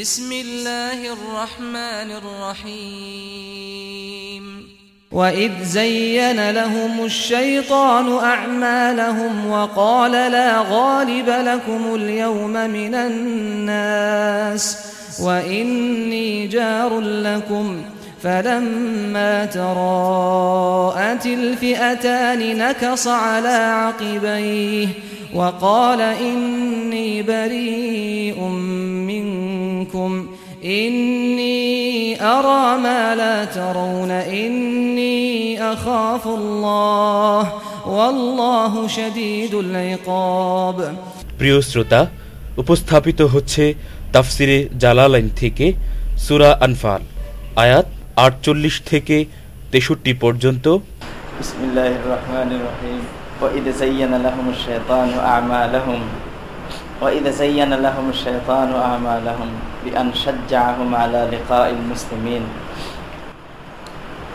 بسم الله الرحمن الرحيم. وإذ زين لهم الشيطان أعمالهم وقال لا غالب لكم اليوم من الناس وإني جار لكم فلما تراءت الفئتان نكص على عقبيه وقال إني بريء منكم إني أرى ما لا ترون إني أخاف الله والله شديد العقاب প্রিয় শ্রোতা উপস্থাপিত হচ্ছে তাফসিরে জালালাইন থেকে সুরা আনফাল আয়াত আটচল্লিশ থেকে তেষট্টি পর্যন্ত بسم الله الرحمن الرحيم وإذ زين لهم الشيطان أعمالهم وإذ زين لهم الشيطان أعمالهم বিআন সাজ্জাহম আলা লেখা ইল মুসলিমিন।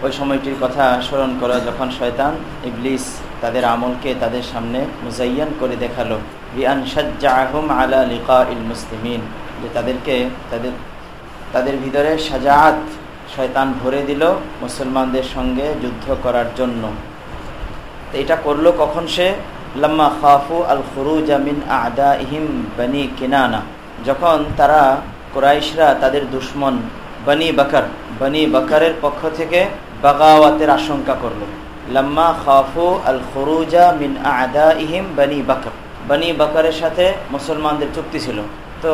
ওই সময়টির কথা স্মরণ করো যখন শয়তান ইবলিস তাদের আমলকে তাদের সামনে মুজাইয়ান করে দেখাল। বিআন সাজ্জাহুম আলা লিকা ইল মুসলিমিন। যে তাদেরকে তাদের তাদের ভিতরে সাজাত শয়তান ভরে দিল মুসলমানদের সঙ্গে যুদ্ধ করার জন্য। তো এটা করল কখন সে? লাম্মা খাফু আল খুরুজ আমিন আদা ইহিম বানি কিনানা। যখন তারা কোরাইশরা তাদের দুশ্মন বনি বাকার, বনি বাকারের পক্ষ থেকে বাগাওয়াতের আশঙ্কা করল। লাম্মা খাফু আল খুরুজা মিন আদা ইহিম বনি বাকর। বনি বাকারের সাথে মুসলমানদের চুক্তি ছিল। তো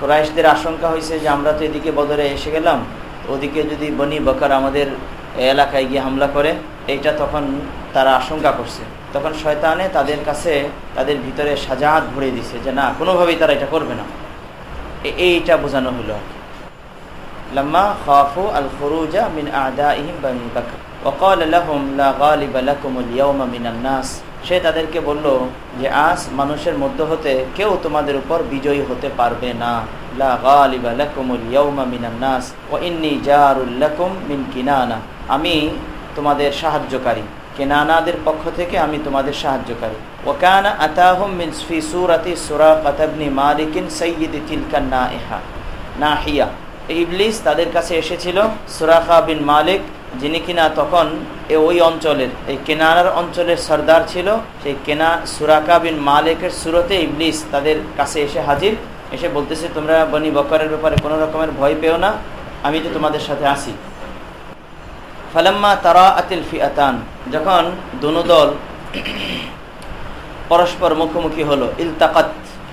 কোরাইশদের আশঙ্কা হয়েছে যে আমরা তো এদিকে বদরে এসে গেলাম, ওদিকে যদি বনি বকার আমাদের এলাকায় গিয়ে হামলা করে, এইটা তখন তারা আশঙ্কা করছে। তখন শয়তানে তাদের কাছে তাদের ভিতরে সাজাত ভরে দিছে যে না, কোনোভাবেই তারা এটা করবে না। এইটা বোঝানো হলো আর কি লাম্মা খাফু আল খুরুজা মিন আদাইহিম বানি বকর وقال لهم لا غالب لكم اليوم من الناس সে তাদেরকে বলল যে আজ মানুষের মধ্য হতে কেউ তোমাদের উপর বিজয়ী হতে পারবে না লা গালিবা লাকুমুল ইয়াউমা মিনান নাস ওয়া ইন্নী জারুল লাকুম মিন কিনানা আমি তোমাদের সাহায্যকারী কেনানাদের পক্ষ থেকে আমি তোমাদের সাহায্যকারী। ওয়াকানা আতাহুম মিন ফি সূরাতি সুরাকাত ইবনে মালিকিন সাইয়্যিদি তিলকান নাইহা। নাহিয়া। ইবলিস তাদের কাছে এসেছিল সুরাখা বিন মালিক, যিনি কিনা তখন ওই অঞ্চলের, এই কেনার অঞ্চলের সর্দার ছিল। সেই কেনা, সুরাকা বিন মালিকের সুরতে ইবলিস তাদের কাছে এসে হাজির। এসে বলতেছে, তোমরা বনি বকরের ব্যাপারে কোনো রকমের ভয় পেও না। আমি তো তোমাদের সাথে আসি ফালাম্মা তারা আতিল ফিয়াতান যখন দুনো দল পরস্পর মুখোমুখি হলো, ইলতাকাত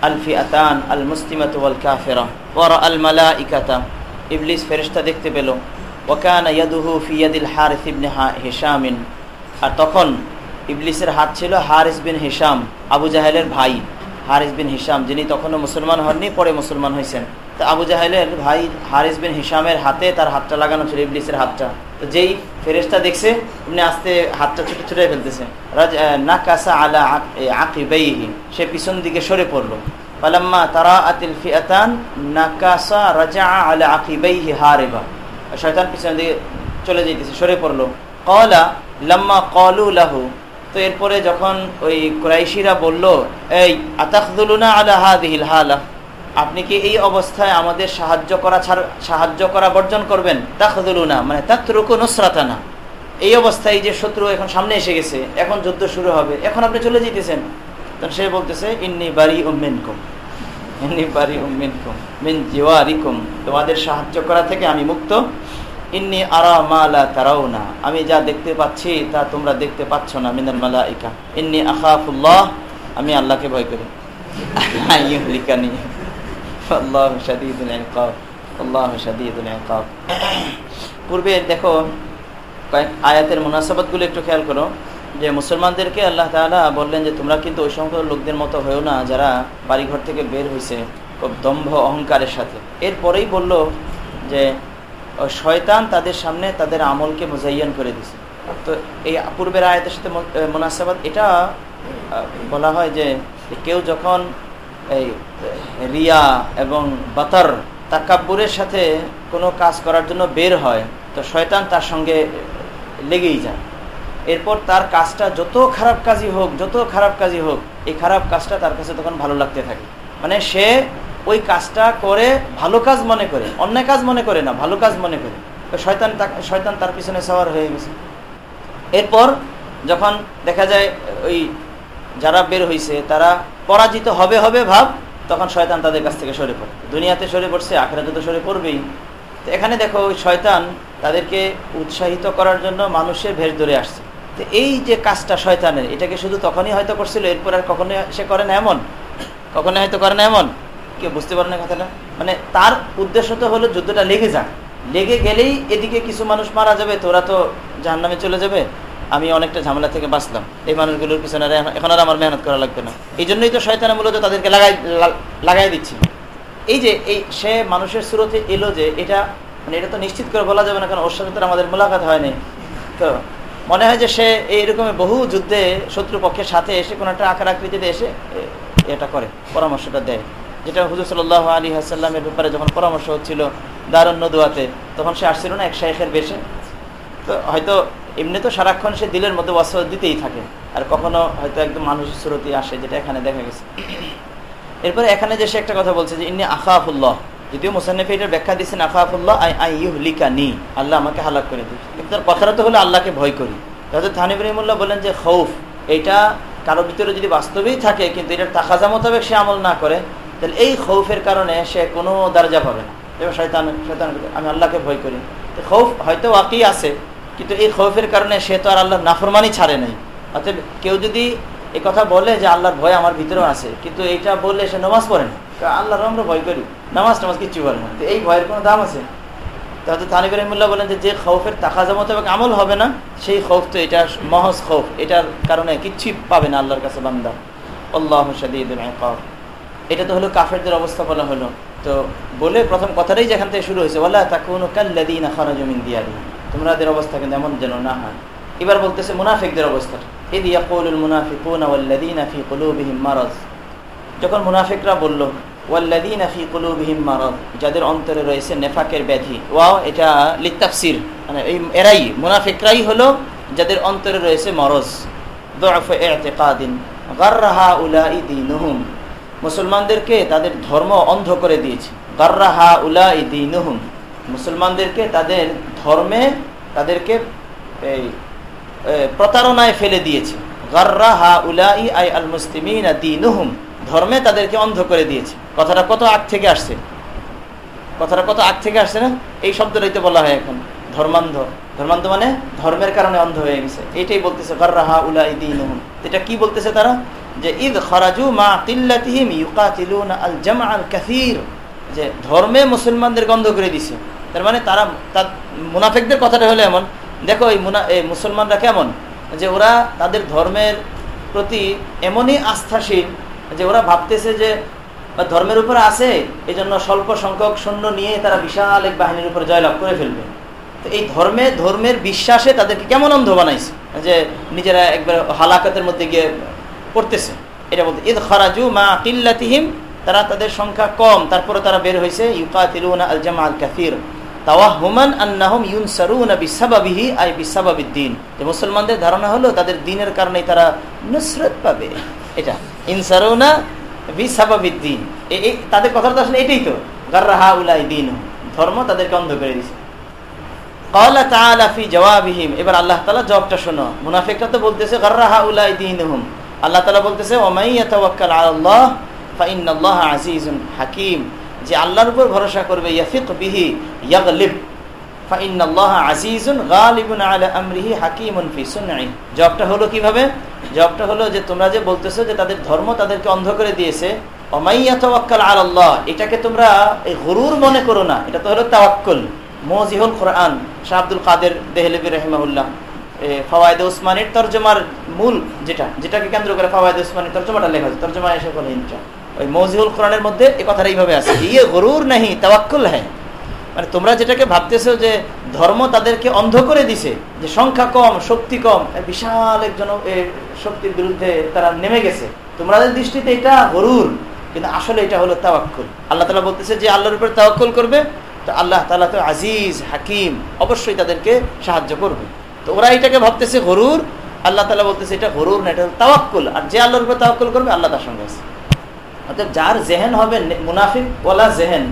আল ফিয়াতান আল মুসলিমাত ওয়াল কাফেরা, ওয়ারা আল মালা ইকাতা ইবলিস ফেরিস্তা দেখতে পেল ওকান ইয়াদুহু ফিয়াদিল হারিস ইবনে হিসামিন আর তখন ইবলিসের হাত ছিল হারিস বিন হিসাম আবু জাহেলের ভাই, হারিস বিন হিসাম যিনি তখনও মুসলমান হননি, পরে মুসলমান হয়েছেন তো আবু জাহেলের ভাই হারিস বিন হিসামের হাতে তার হাতটা লাগানো ছিল, ইবলিসের হাতটা। তো যেই ফেরেস্তা দেখছে এমনি আস্তে হাতটা ছুটে ছুটে ফেলতেছে। নাকাসা আলা আকিবাইহি। সে পিছন দিকে সরে পড়ল। পালাম্মা তারা আতিল ফিয়াতান নাকাসা রাজা আলা আকিবাইহি হারেবা। শয়তান পিছন দিকে চলে যেতেছে সরে পড়ল। কলা লাম্মা কলু লাহু। তো এরপরে যখন ওই ক্রাইশিরা বলল, এই আতাকদুলুনা আলা হাদিহিল হালা? আপনি কি এই অবস্থায় আমাদের সাহায্য করা ছাড় সাহায্য করা বর্জন করবেন? তাকদুলুনা মানে তাত্রুকু নুসরাতানা। এই অবস্থায় যে শত্রু এখন সামনে এসে গেছে, এখন যুদ্ধ শুরু হবে, এখন আপনি চলে যেতেছেন। তখন সে বলতেছে, ইন্নি বাড়ি উম্মিনকুম ইন্নি বাড়ি উম্মিনকুম মিন জিওয়ারিকুম। তোমাদের সাহায্য করা থেকে আমি মুক্ত। ইন্নি আরা মালা তারাও না আমি যা দেখতে পাচ্ছি তা তোমরা দেখতে পাচ্ছ না, মিনাল মালা ইকা ইন্নি আখাফুল্লাহ, আমি আল্লাহকে ভয় করি। আল্লাহ শাদীদুল আল্লাহ শাদীদুল পূর্বে দেখো, কয়েক আয়াতের মুনাসাবাতগুলো একটু খেয়াল করো, যে মুসলমানদেরকে আল্লাহ তালা বললেন যে, তোমরা কিন্তু ওই সংখ্যক লোকদের মতো হয়েও না যারা বাড়িঘর থেকে বের হয়েছে খুব দম্ভ অহংকারের সাথে। এরপরেই বলল যে শয়তান তাদের সামনে তাদের আমলকে মোজাইয়ান করে দিছে। তো এই পূর্বের আয়াতের সাথে মোনাসাবাদ এটা বলা হয় যে কেউ যখন এই রিয়া এবং বাতার তাকাব্বুরের সাথে কোনো কাজ করার জন্য বের হয়, তো শয়তান তার সঙ্গে লেগেই যায়। এরপর তার কাজটা যত খারাপ কাজই হোক, যত খারাপ কাজই হোক, এই খারাপ কাজটা তার কাছে তখন ভালো লাগতে থাকে। মানে সে ওই কাজটা করে ভালো কাজ মনে করে, অন্যায় কাজ মনে করে না, ভালো কাজ মনে করে। শয়তান শয়তান তার পিছনে সওয়ার হয়ে গেছে। এরপর যখন দেখা যায় ওই যারা বের হয়েছে তারা পরাজিত হবে হবে ভাব তখন শয়তান তাদের কাছ থেকে সরে পড়ে। দুনিয়াতে সরে পড়ছে আখড়াতে তো সরে পড়বেই। তো এখানে দেখো, ওই শয়তান তাদেরকে উৎসাহিত করার জন্য মানুষের ভেষ ধরে আসছে। তো এই যে কাজটা শয়তানের, এটাকে শুধু তখনই হয়তো করছিল, এরপর আর কখনোই সে করে না এমন? কখনো হয়তো করে না এমন? কেউ বুঝতে পারে না কথাটা? মানে তার উদ্দেশ্য তো হলো যুদ্ধটা লেগে যাক। লেগে গেলেই এদিকে কিছু মানুষ মারা যাবে তোরা তো জাহান নামে চলে যাবে। আমি অনেকটা ঝামেলা থেকে বাঁচলাম। এই মানুষগুলোর পিছনে এখন আর আমার মেহনত করা লাগবে না। এই জন্যই তো শয়তানা মূলত তাদেরকে লাগাই লাগাই দিচ্ছিল। এই যে, এই সে মানুষের স্রোতে এলো যে এটা মানে এটা তো নিশ্চিত করে বলা যাবে না, কারণ ওর সাথে তো আমাদের মোলাকাত হয়নি তো মনে হয় যে সে এইরকম বহু যুদ্ধে শত্রুপক্ষের সাথে এসে কোনো একটা আকার আকৃতিতে এসে এটা করে, পরামর্শটা দেয়। যেটা হুজুর সাল্লাহ আলী হাসাল্লামের ব্যাপারে যখন পরামর্শ হচ্ছিল দারুণ দোয়াতে তখন সে আসছিল না এক শাহেখের বেশে। তো হয়তো এমনি তো সারাক্ষণ সে দিলের মধ্যে ওয়াস দিতেই থাকে। আর কখনো হয়তো একদম মানুষের সুরতি আসে, যেটা এখানে দেখা গেছে। এরপরে এখানে যে সে একটা কথা বলছে যে ইনি আফাফুল্লাহ যদিও মুসান্নফ এটার ব্যাখ্যা দিচ্ছেন আফাফুল্লাহ আই আই নি আল্লাহ আমাকে হালাক করে দিই কিন্তু তার কথাটা তো হলো আল্লাহকে ভয় করি। হজরত থানিব রহিমুল্লাহ বলেন যে, খৌফ, এটা কারও ভিতরে যদি বাস্তবেই থাকে, কিন্তু এটার তাকাজা মোতাবেক সে আমল না করে, তাহলে এই খৌফের কারণে সে কোনো দরজা পাবে না। এবার শয়তান শয়তান আমি আল্লাহকে ভয় করি। তো খৌফ হয়তো ওয়াকি আছে কিন্তু এই খৌফের কারণে সে তো আর আল্লাহর নাফরমানি ছাড়ে নাই। অতএব কেউ যদি এই কথা বলে যে আল্লাহর ভয় আমার ভিতরেও আছে, কিন্তু এইটা বললে সে নামাজ পড়ে না। আল্লাহর আমরা ভয় করি, নামাজ টামাজ কিচ্ছু বলে না। তো এই ভয়ের কোনো দাম আছে? তাহলে তানিব রহমুল্লাহ বলেন যে খৌফের তাকাজা মোতাবেক আমল হবে না, সেই খৌফ তো এটা মহজ খৌফ, এটার কারণে কিচ্ছুই পাবে না আল্লাহর কাছে বান্দা। আল্লাহ এটা তো হলো কাফেরদের অবস্থা বলা হলো। তো বলে প্রথম কথাটাই যেখান থেকে শুরু হয়েছে বলা তা কোনো কাল্লাদিন খারাজমিন দিয়া দিই তোমাদের অবস্থা কিন্তু এমন যেন না হয়। এবার বলতেছে মুনাফিকদের অবস্থাটা এদি ইয়াকুলুল মুনাফিকুনা ওয়াল্লাযীনা ফি কুলুবিহিম মারাজ। যখন মুনাফিকরা বলল, ওয়াল্লাযীনা ফি কুলুবিহিম যাদের অন্তরে রয়েছে নেফাকের ব্যাধি। ওয়াও, এটা লিতাফসির মানে এই এরাই, মুনাফিকরাই হলো যাদের অন্তরে রয়েছে মরজ। দুআফ ইতিকাদিন গাররাহা উলাই দীনুহুম। মুসলমানদেরকে তাদের ধর্ম অন্ধ করে দিয়েছে। গাররাহা উলাই দীনুহুম। মুসলমানদেরকে তাদের ধর্মে তাদেরকে এই প্রতারণায় ফেলে দিয়েছে। ধর্মে তাদেরকে অন্ধ করে দিয়েছে। কথাটা কত আগ থেকে আসছে? কথাটা কত আগ থেকে আসছে না? এই শব্দটাই তো বলা হয় এখন। ধর্মান্ধ। ধর্মান্ধ মানে ধর্মের কারণে অন্ধ হয়ে গেছে। এটাই বলতেছে গর্রাহা উলা ইদিনহুম এটা কি বলতেছে তারা? যে ঈদ খরাজু মা কিল্লাতিহিম ইউকাতিলুনা আল জামা আল কাসীর। যে ধর্মে মুসলমানদের গন্ধ করে দিছে। তার মানে তারা, তার মুনাফেকদের কথাটা হলো এমন, দেখো এই মুনা, এই মুসলমানরা কেমন? যে ওরা তাদের ধর্মের প্রতি এমনই আস্থাশীল যে ওরা ভাবতেছে যে ধর্মের উপরে আছে এই জন্য স্বল্প সংখ্যক সৈন্য নিয়ে তারা বিশাল এক বাহিনীর উপরে জয়লাভ করে ফেলবে। তো এই ধর্মে, ধর্মের বিশ্বাসে তাদেরকে কেমন অন্ধ বানাইছে? যে নিজেরা একবার হালাকাতের মধ্যে গিয়ে পড়তেছে। এটা বলতে ঈদ খরাজু মা কিল্লাতিহিম তারা তাদের সংখ্যা কম, তারপরে তারা বের হয়েছে, ইউকাতিলুনা আল জামা আল কাফির মুসলমানদের ধারণা হলো, তাদের দিনের কারণে তারা নুসরত পাবে। এটা, ইনসারুনা বিসাবাবিদ্দিন। তাদের কথা তো আসলে এটাই তো গার্রাহা উলাই দিন। ধর্ম তাদেরকে অন্ধ করে দিছে। কলা তালাফি জবাবিহিম এবার আল্লাহ তালা জবাবটা শোনো। মুনাফিকরা তো বলতেছে গার্রাহা উলাই দিন হুম আল্লাহ তালা বলতেছে ওমাইয়া তাওয়াক্কাল আল্লাহ আজিজুন হাকিম, যে আল্লাহর উপর ভরসা করবে বিহি ইয়াগলিব। ফাইন্নাল্লাহ আজিজুন গালিবুন আলা আমরিহি হাকিমুন ফি জবটা হলো কীভাবে? জবটা হলো যে তোমরা যে বলতেছো যে তাদের ধর্ম তাদেরকে অন্ধ করে দিয়েছে অমাইয়া তাওয়াক্কাল আলা আল্লাহ এটাকে তোমরা এই গরুর মনে করো না, এটা তো হলো তাওয়াক্কুল। মোজিহুল কোরআন, শাহ আব্দুল কাদের দেহলেবি রহমাউল্লাহ ফওয়ায়দ উসমানের তর্জমার মূল যেটা, যেটাকে কেন্দ্র করে ফওয়ায়দ উসমানের তর্জমাটা লেখা তর্জমা এসে বলে ওই মজিহুল কোরআনের মধ্যে এই কথাটা এইভাবে আছে ইয়ে গরুর নাহি, তাওয়াক্কুল হ্যাঁ মানে তোমরা যেটাকে ভাবতেছো যে ধর্ম তাদেরকে অন্ধ করে দিছে, যে সংখ্যা কম, শক্তি কম বিশাল একজন শক্তির বিরুদ্ধে তারা নেমে গেছে। তোমাদের দৃষ্টিতে এটা গরুর, কিন্তু আসলে এটা হলো তাওয়াক্কুল। আল্লাহ তালা বলতেছে যে আল্লাহর উপর তাওয়াক্কুল করবে, তো আল্লাহ তালা তো আজিজ, হাকিম, অবশ্যই তাদেরকে সাহায্য করবে। তো ওরা এটাকে ভাবতেছে গরুর, আল্লাহ তালা বলতেছে এটা গরুর না, এটা তাওয়াক্কুল। আর যে আল্লাহর উপর তাওয়াক্কুল করবে, আল্লাহ তার সঙ্গে আছে। অর্থাৎ যার জেহেন হবে মুনাফিক ওলা জেহেন,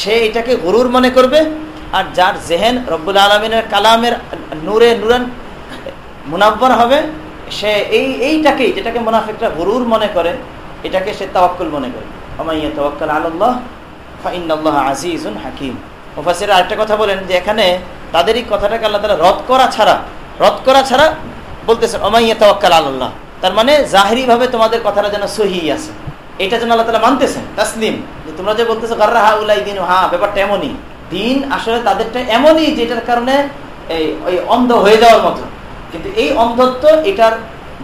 সে এটাকে গরুর মনে করবে আর যার জেহেন রব্বুল আলমিনের কালামের নূরে নুরান মুনাব্বর হবে, সে এই এইটাকেই যেটাকে মুনাফিকরা গরুর মনে করে, এটাকে সে তাওয়াক্কুল মনে করে আমাইয়া তাওয়াক্কাল আল্লাহ ফাইনাল্লাহ আজিজুন হাকিম। মুফাসির আরেকটা কথা বলেন যে এখানে তাদেরই কথাটাকে আল্লাহ তালা রদ করা ছাড়া, রদ করা ছাড়া বলতেছেন অমাইয়া তাওয়াক্কাল আল্লাহ তার মানে জাহিরি ভাবে তোমাদের কথাটা যেন সহি আছে। এটা যেন আল্লাহ তালা মানতেছেন, তাসলিম, যে তোমরা যে বলতেছো গার্রা হা উলাই দিন হা ব্যাপারটা এমনই। দিন আসলে তাদেরটা এমনই যেটার কারণে এই অন্ধ হয়ে যাওয়ার মতো। কিন্তু এই অন্ধত্ব, এটার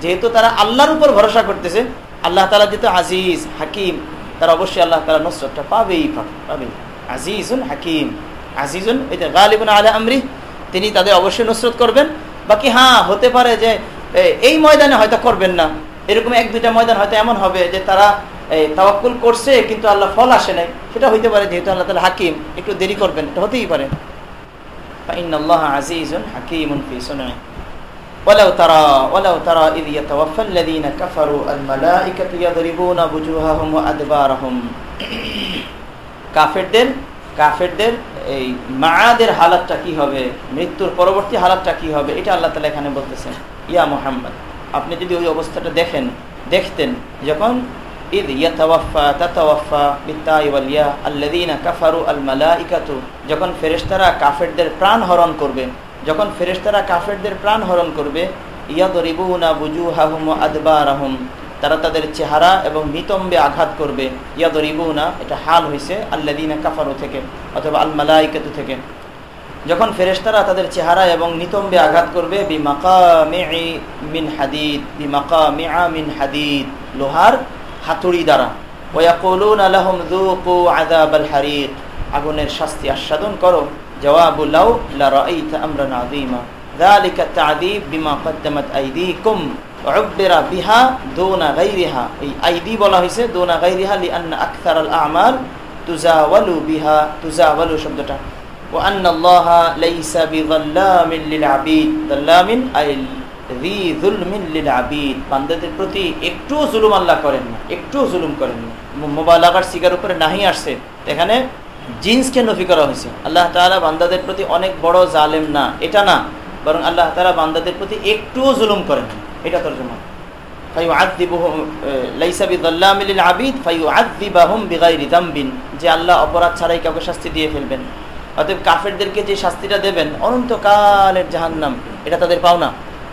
যেহেতু তারা আল্লাহর উপর ভরসা করতেছে, আল্লাহ তালা যেহেতু আজিজ, হাকিম, তারা অবশ্যই আল্লাহ তালা নসরতটা পাবেই পাবে পাবেই। আজিজুন হাকিম। আজিজুন যে গালিবুন আলা আমরি, তিনি তাদের অবশ্যই নসরত করবেন। বাকি হ্যাঁ হতে পারে যে এই ময়দানে হয়তো করবেন না। এরকম এক দুইটা ময়দান হয়তো এমন হবে যে তারা এই তাওয়াক্কুল করছে কিন্তু আল্লাহ ফল আসে নাই সেটা হইতে পারে যেহেতু আল্লাহ তালা হাকিম একটু দেরি করবেন এটা হতেই পারে আল্লাহ আজিজুন হাকিমুন ফি সুনাই ولو ترى ولو ترى إذ يتوفى الذين كفروا الملائكة يضربون وجوههم وأدبارهم কাফেরদের কাফেরদের এই মায়াদের হালাতটা কি হবে মৃত্যুর পরবর্তী হালাতটা কি হবে এটা আল্লাহ তালা এখানে বলতেছেন ইয়া মোহাম্মদ আপনি যদি ওই অবস্থাটা দেখেন দেখতেন যখন ইয়াতাওয়াফা তাতাওয়াফা বিত্তাই ওয়ালিয়া আল্লাদিনা কাফারু আল মালাইকাতু যখন ফেরেশতারা কাফেরদের প্রাণ হরণ করবে, যখন ফেরেশতারা কাফেরদের প্রাণ হরণ করবে, ইয়াদরিবুনা বুজুহাহুম আদবারাহুম, তারা তাদের চেহারা এবং নিতম্বে আঘাত করবে। ইয়াদরিবুনা, এটা হাল হয়েছে আল্লাদিনা কাফারু থেকে অথবা আল মালাইকাতু থেকে। যখন ফেরেশতারা তাদের চেহারা এবং নিতম্বে আঘাত করবে মিন হাদিদ বিমাকা মিন হাদিদ, লোহার হাতুড়ি দ্বারা। ওয়াকুলুন আলহম যুকু আযাবাল হারিক। আগুনের শাস্তি আস্বাদন করো। জওয়াবু লাউ লারাইতা আমরান আযীমা। যালিকা তা'যীব বিমা কদ্দামাত আইদীকুম। উববিরা বিহা দুনা গায়রিহা এই আইদি বলা হয়েছে দুনা গায়রিহা লিআন্না আকসারাল আমাল তুজাওয়ালু বিহা। তুজাওয়ালু শব্দটা। ওয়া আন্না আল্লাহা লাইসা বিযাল্লামিন লিল আবিদ। যাল্লামিন আইল। আবিদ বান্দাদের প্রতি একটুও জুলুম আল্লাহ করেন না, একটু জুলুম করেন না। মোবাইল আগার শিকার উপরে নাহি আসছে। এখানে জিন্সকে নফি করা হয়েছে। আল্লাহ তালা বান্দাদের প্রতি অনেক বড় জালেম না, এটা না। বরং আল্লাহ তালা বান্দাদের প্রতি একটুও জুলুম করেন। না এটা তর্জমা। যে আল্লাহ অপরাধ ছাড়াই কাউকে শাস্তি দিয়ে ফেলবেন। অতএব কাফেরদেরকে যে শাস্তিটা দেবেন, অনন্তকালের জাহান্নাম, এটা তাদের পাওনা।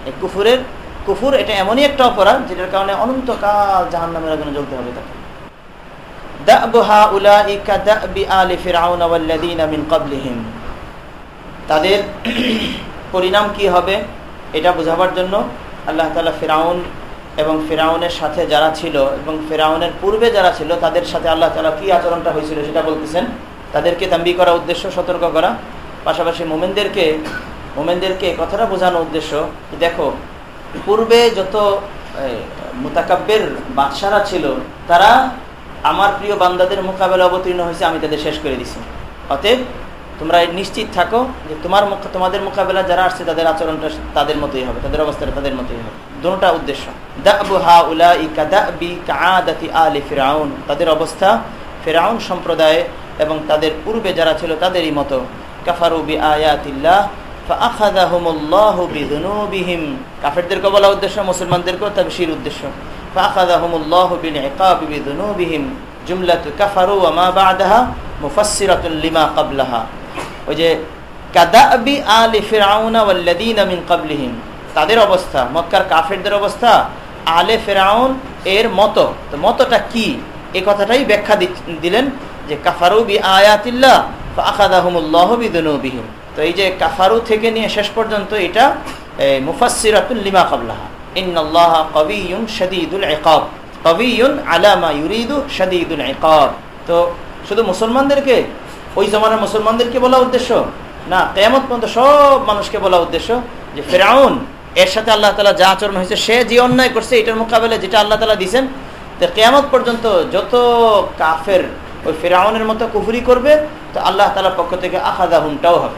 এই কুফুরের, কুফুর এটা এমনই একটা অপরাধ যেটার কারণে অনন্তকাল জাহান্নামের আগুনে জ্বলতে হবে তাকে। তাদের পরিণাম কি হবে এটা বোঝাবার জন্য আল্লাহ তালা ফেরাউন এবং ফেরাউনের সাথে যারা ছিল এবং ফেরাউনের পূর্বে যারা ছিল, তাদের সাথে আল্লাহ তালা কি আচরণটা হয়েছিল সেটা বলতেছেন। তাদেরকে তাম্বি করা উদ্দেশ্য সতর্ক করা। পাশাপাশি মোমেনদেরকে মোমেনদেরকে কথাটা বোঝানোর উদ্দেশ্য দেখো, পূর্বে যত মোতাকাব্যের বাদশারা ছিল, তারা আমার প্রিয় বান্দাদের মোকাবেলা অবতীর্ণ হয়েছে, আমি তাদের শেষ করে দিছি। অতএব তোমরা নিশ্চিত থাকো যে তোমার তোমাদের মোকাবেলা যারা আসছে, তাদের আচরণটা তাদের মতোই হবে, তাদের অবস্থাটা তাদের মতোই হবে। দুটা উদ্দেশ্য। ফেরাউন। তাদের অবস্থা ফেরাউন সম্প্রদায় এবং তাদের পূর্বে যারা ছিল, তাদেরই মতো। কাফারুবি আয়াতিল্লাহ কাফেরদেরকে বলা উদ্দেশ্য, মুসলমানদেরকেও তাবশির উদ্দেশ্য। ওই যে আলি তাদের অবস্থা, মক্কার কাফেরদের অবস্থা, আলে ফেরাউন এর মতো। তো মতটা কি? এই কথাটাই ব্যাখ্যা দিলেন যে, কাফারু বি আয়াতিল্লাহ আখাদাহুমুল্লাহ বিদুনুবিহিম তো এই যে কাফারু থেকে নিয়ে শেষ পর্যন্ত এটা মুফাসসিরাতুল লিমা ক্বাবলাহা। ইন্নাল্লাহ কবিয়ুন শাদীদুল ইকাব। কবিয়ুন আলা মা ইউরিদু শাদীদুল ইকাব। তো শুধু মুসলমানদেরকে, ওই জমানার মুসলমানদেরকে বলা উদ্দেশ্য? না, কেয়ামত পর্যন্ত সব মানুষকে বলা উদ্দেশ্য যে ফেরাউন, এর সাথে আল্লাহ তালা যা আচরণ হয়েছে, সে যে অন্যায় করছে, এটার মোকাবেলা যেটা আল্লাহ তালা দিয়েছেন, তো কেয়ামত পর্যন্ত যত কাফের ওই ফেরাউনের মতো কুফুরি করবে, তো আল্লাহ তালার পক্ষ থেকে আখাদা হুমটাও হবে।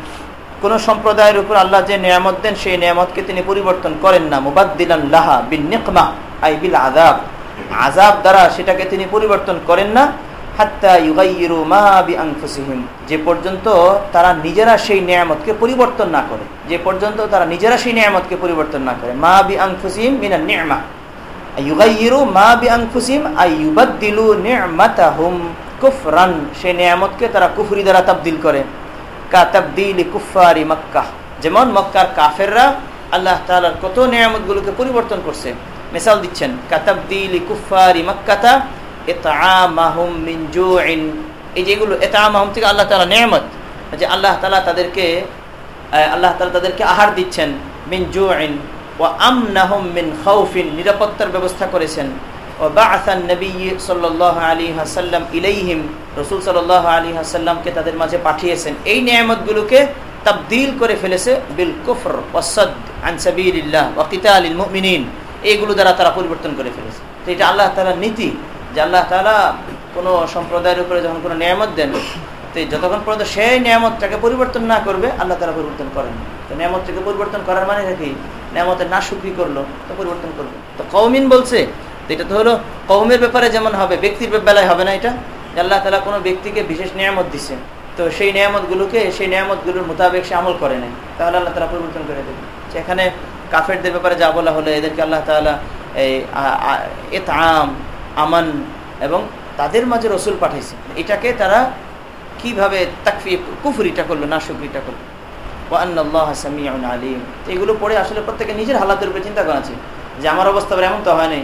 কোন সম্প্রদায়ের উপর আল্লাহ যে নিয়ামত দেন, সেই নিয়ামতকে তিনি পরিবর্তন করেন না। মুবাদ্দিলান বিন নিকমা, আই বিল আযাব। আযাব দ্বারা সেটাকে তিনি পরিবর্তন করেন না। হাত্তা মা বিআনফুসিহিম। যে পর্যন্ত তারা নিজেরা সেই নিয়ামতকে পরিবর্তন না করে, যে পর্যন্ত তারা নিজেরা সেই নিয়ামতকে পরিবর্তন না করে। মা বি বিআনফুসিহিম মিনান নি'মা। ইউগাইয়িরু মা বিআনফুসিহিম আই ইউবাদদিলু সেই নিয়ামতকে তারা কুফরি দ্বারা তাবদিল করে। কুফারি মক্কা। যেমন মক্কার কাফেররা আল্লাহ তালার কত নিয়ামত গুলোকে পরিবর্তন করছে। মিসাল দিচ্ছেন, কাতাবদিল কুফারি মক্কাতা এই যেগুলো এতামাহুম থেকে আল্লাহ তালা নিয়ামত, যে আল্লাহ তালা তাদেরকে আল্লাহ তালা তাদেরকে আহার দিচ্ছেন, মিন জুইন। ও আমনাহুম মিন খাউফিন, নিরাপত্তার ব্যবস্থা করেছেন। তাদের মাঝে পাঠিয়েছেন। এই নিয়ামতগুলোকে করে ফেলেছে কুফর এইগুলো দ্বারা তারা পরিবর্তন করে ফেলেছে। আল্লাহ নীতি যে আল্লাহ তালা কোনো সম্প্রদায়ের উপরে যখন কোনো নিয়ামত দেন, তো যতক্ষণ পর্যন্ত সেই নিয়ামতটাকে পরিবর্তন না করবে, আল্লাহ তালা পরিবর্তন করেন তো নিয়ামতটাকে পরিবর্তন করার মানে নাকি নিয়ামতের না সুখী করল, তো পরিবর্তন করবে। তো কৌমিন বলছে এটা তো হলো কৌমের ব্যাপারে যেমন হবে, ব্যক্তির বেলায় হবে না এটা। আল্লাহ তালা কোনো ব্যক্তিকে বিশেষ নিয়ামত দিচ্ছেন তো সেই নিয়ামত গুলোকে সেই নিয়ামতগুলোর মোতাবেক সে আমল করে নাই তাহলে আল্লাহ তালা পরিবর্তন করে দেবে। সেখানে কাফেরদের ব্যাপারে যা বলা হলো, এদেরকে আল্লাহ তালা এই এতাম আমান এবং তাদের মাঝে রসুল পাঠাইছে। এটাকে তারা কীভাবে তাকফি, কুফুরিটা করল না শুকরিটা করল আলিম। এগুলো পড়ে আসলে প্রত্যেকে নিজের হালাতের উপরে চিন্তা করা যে আমার অবস্থা এমন তো হয় নাই।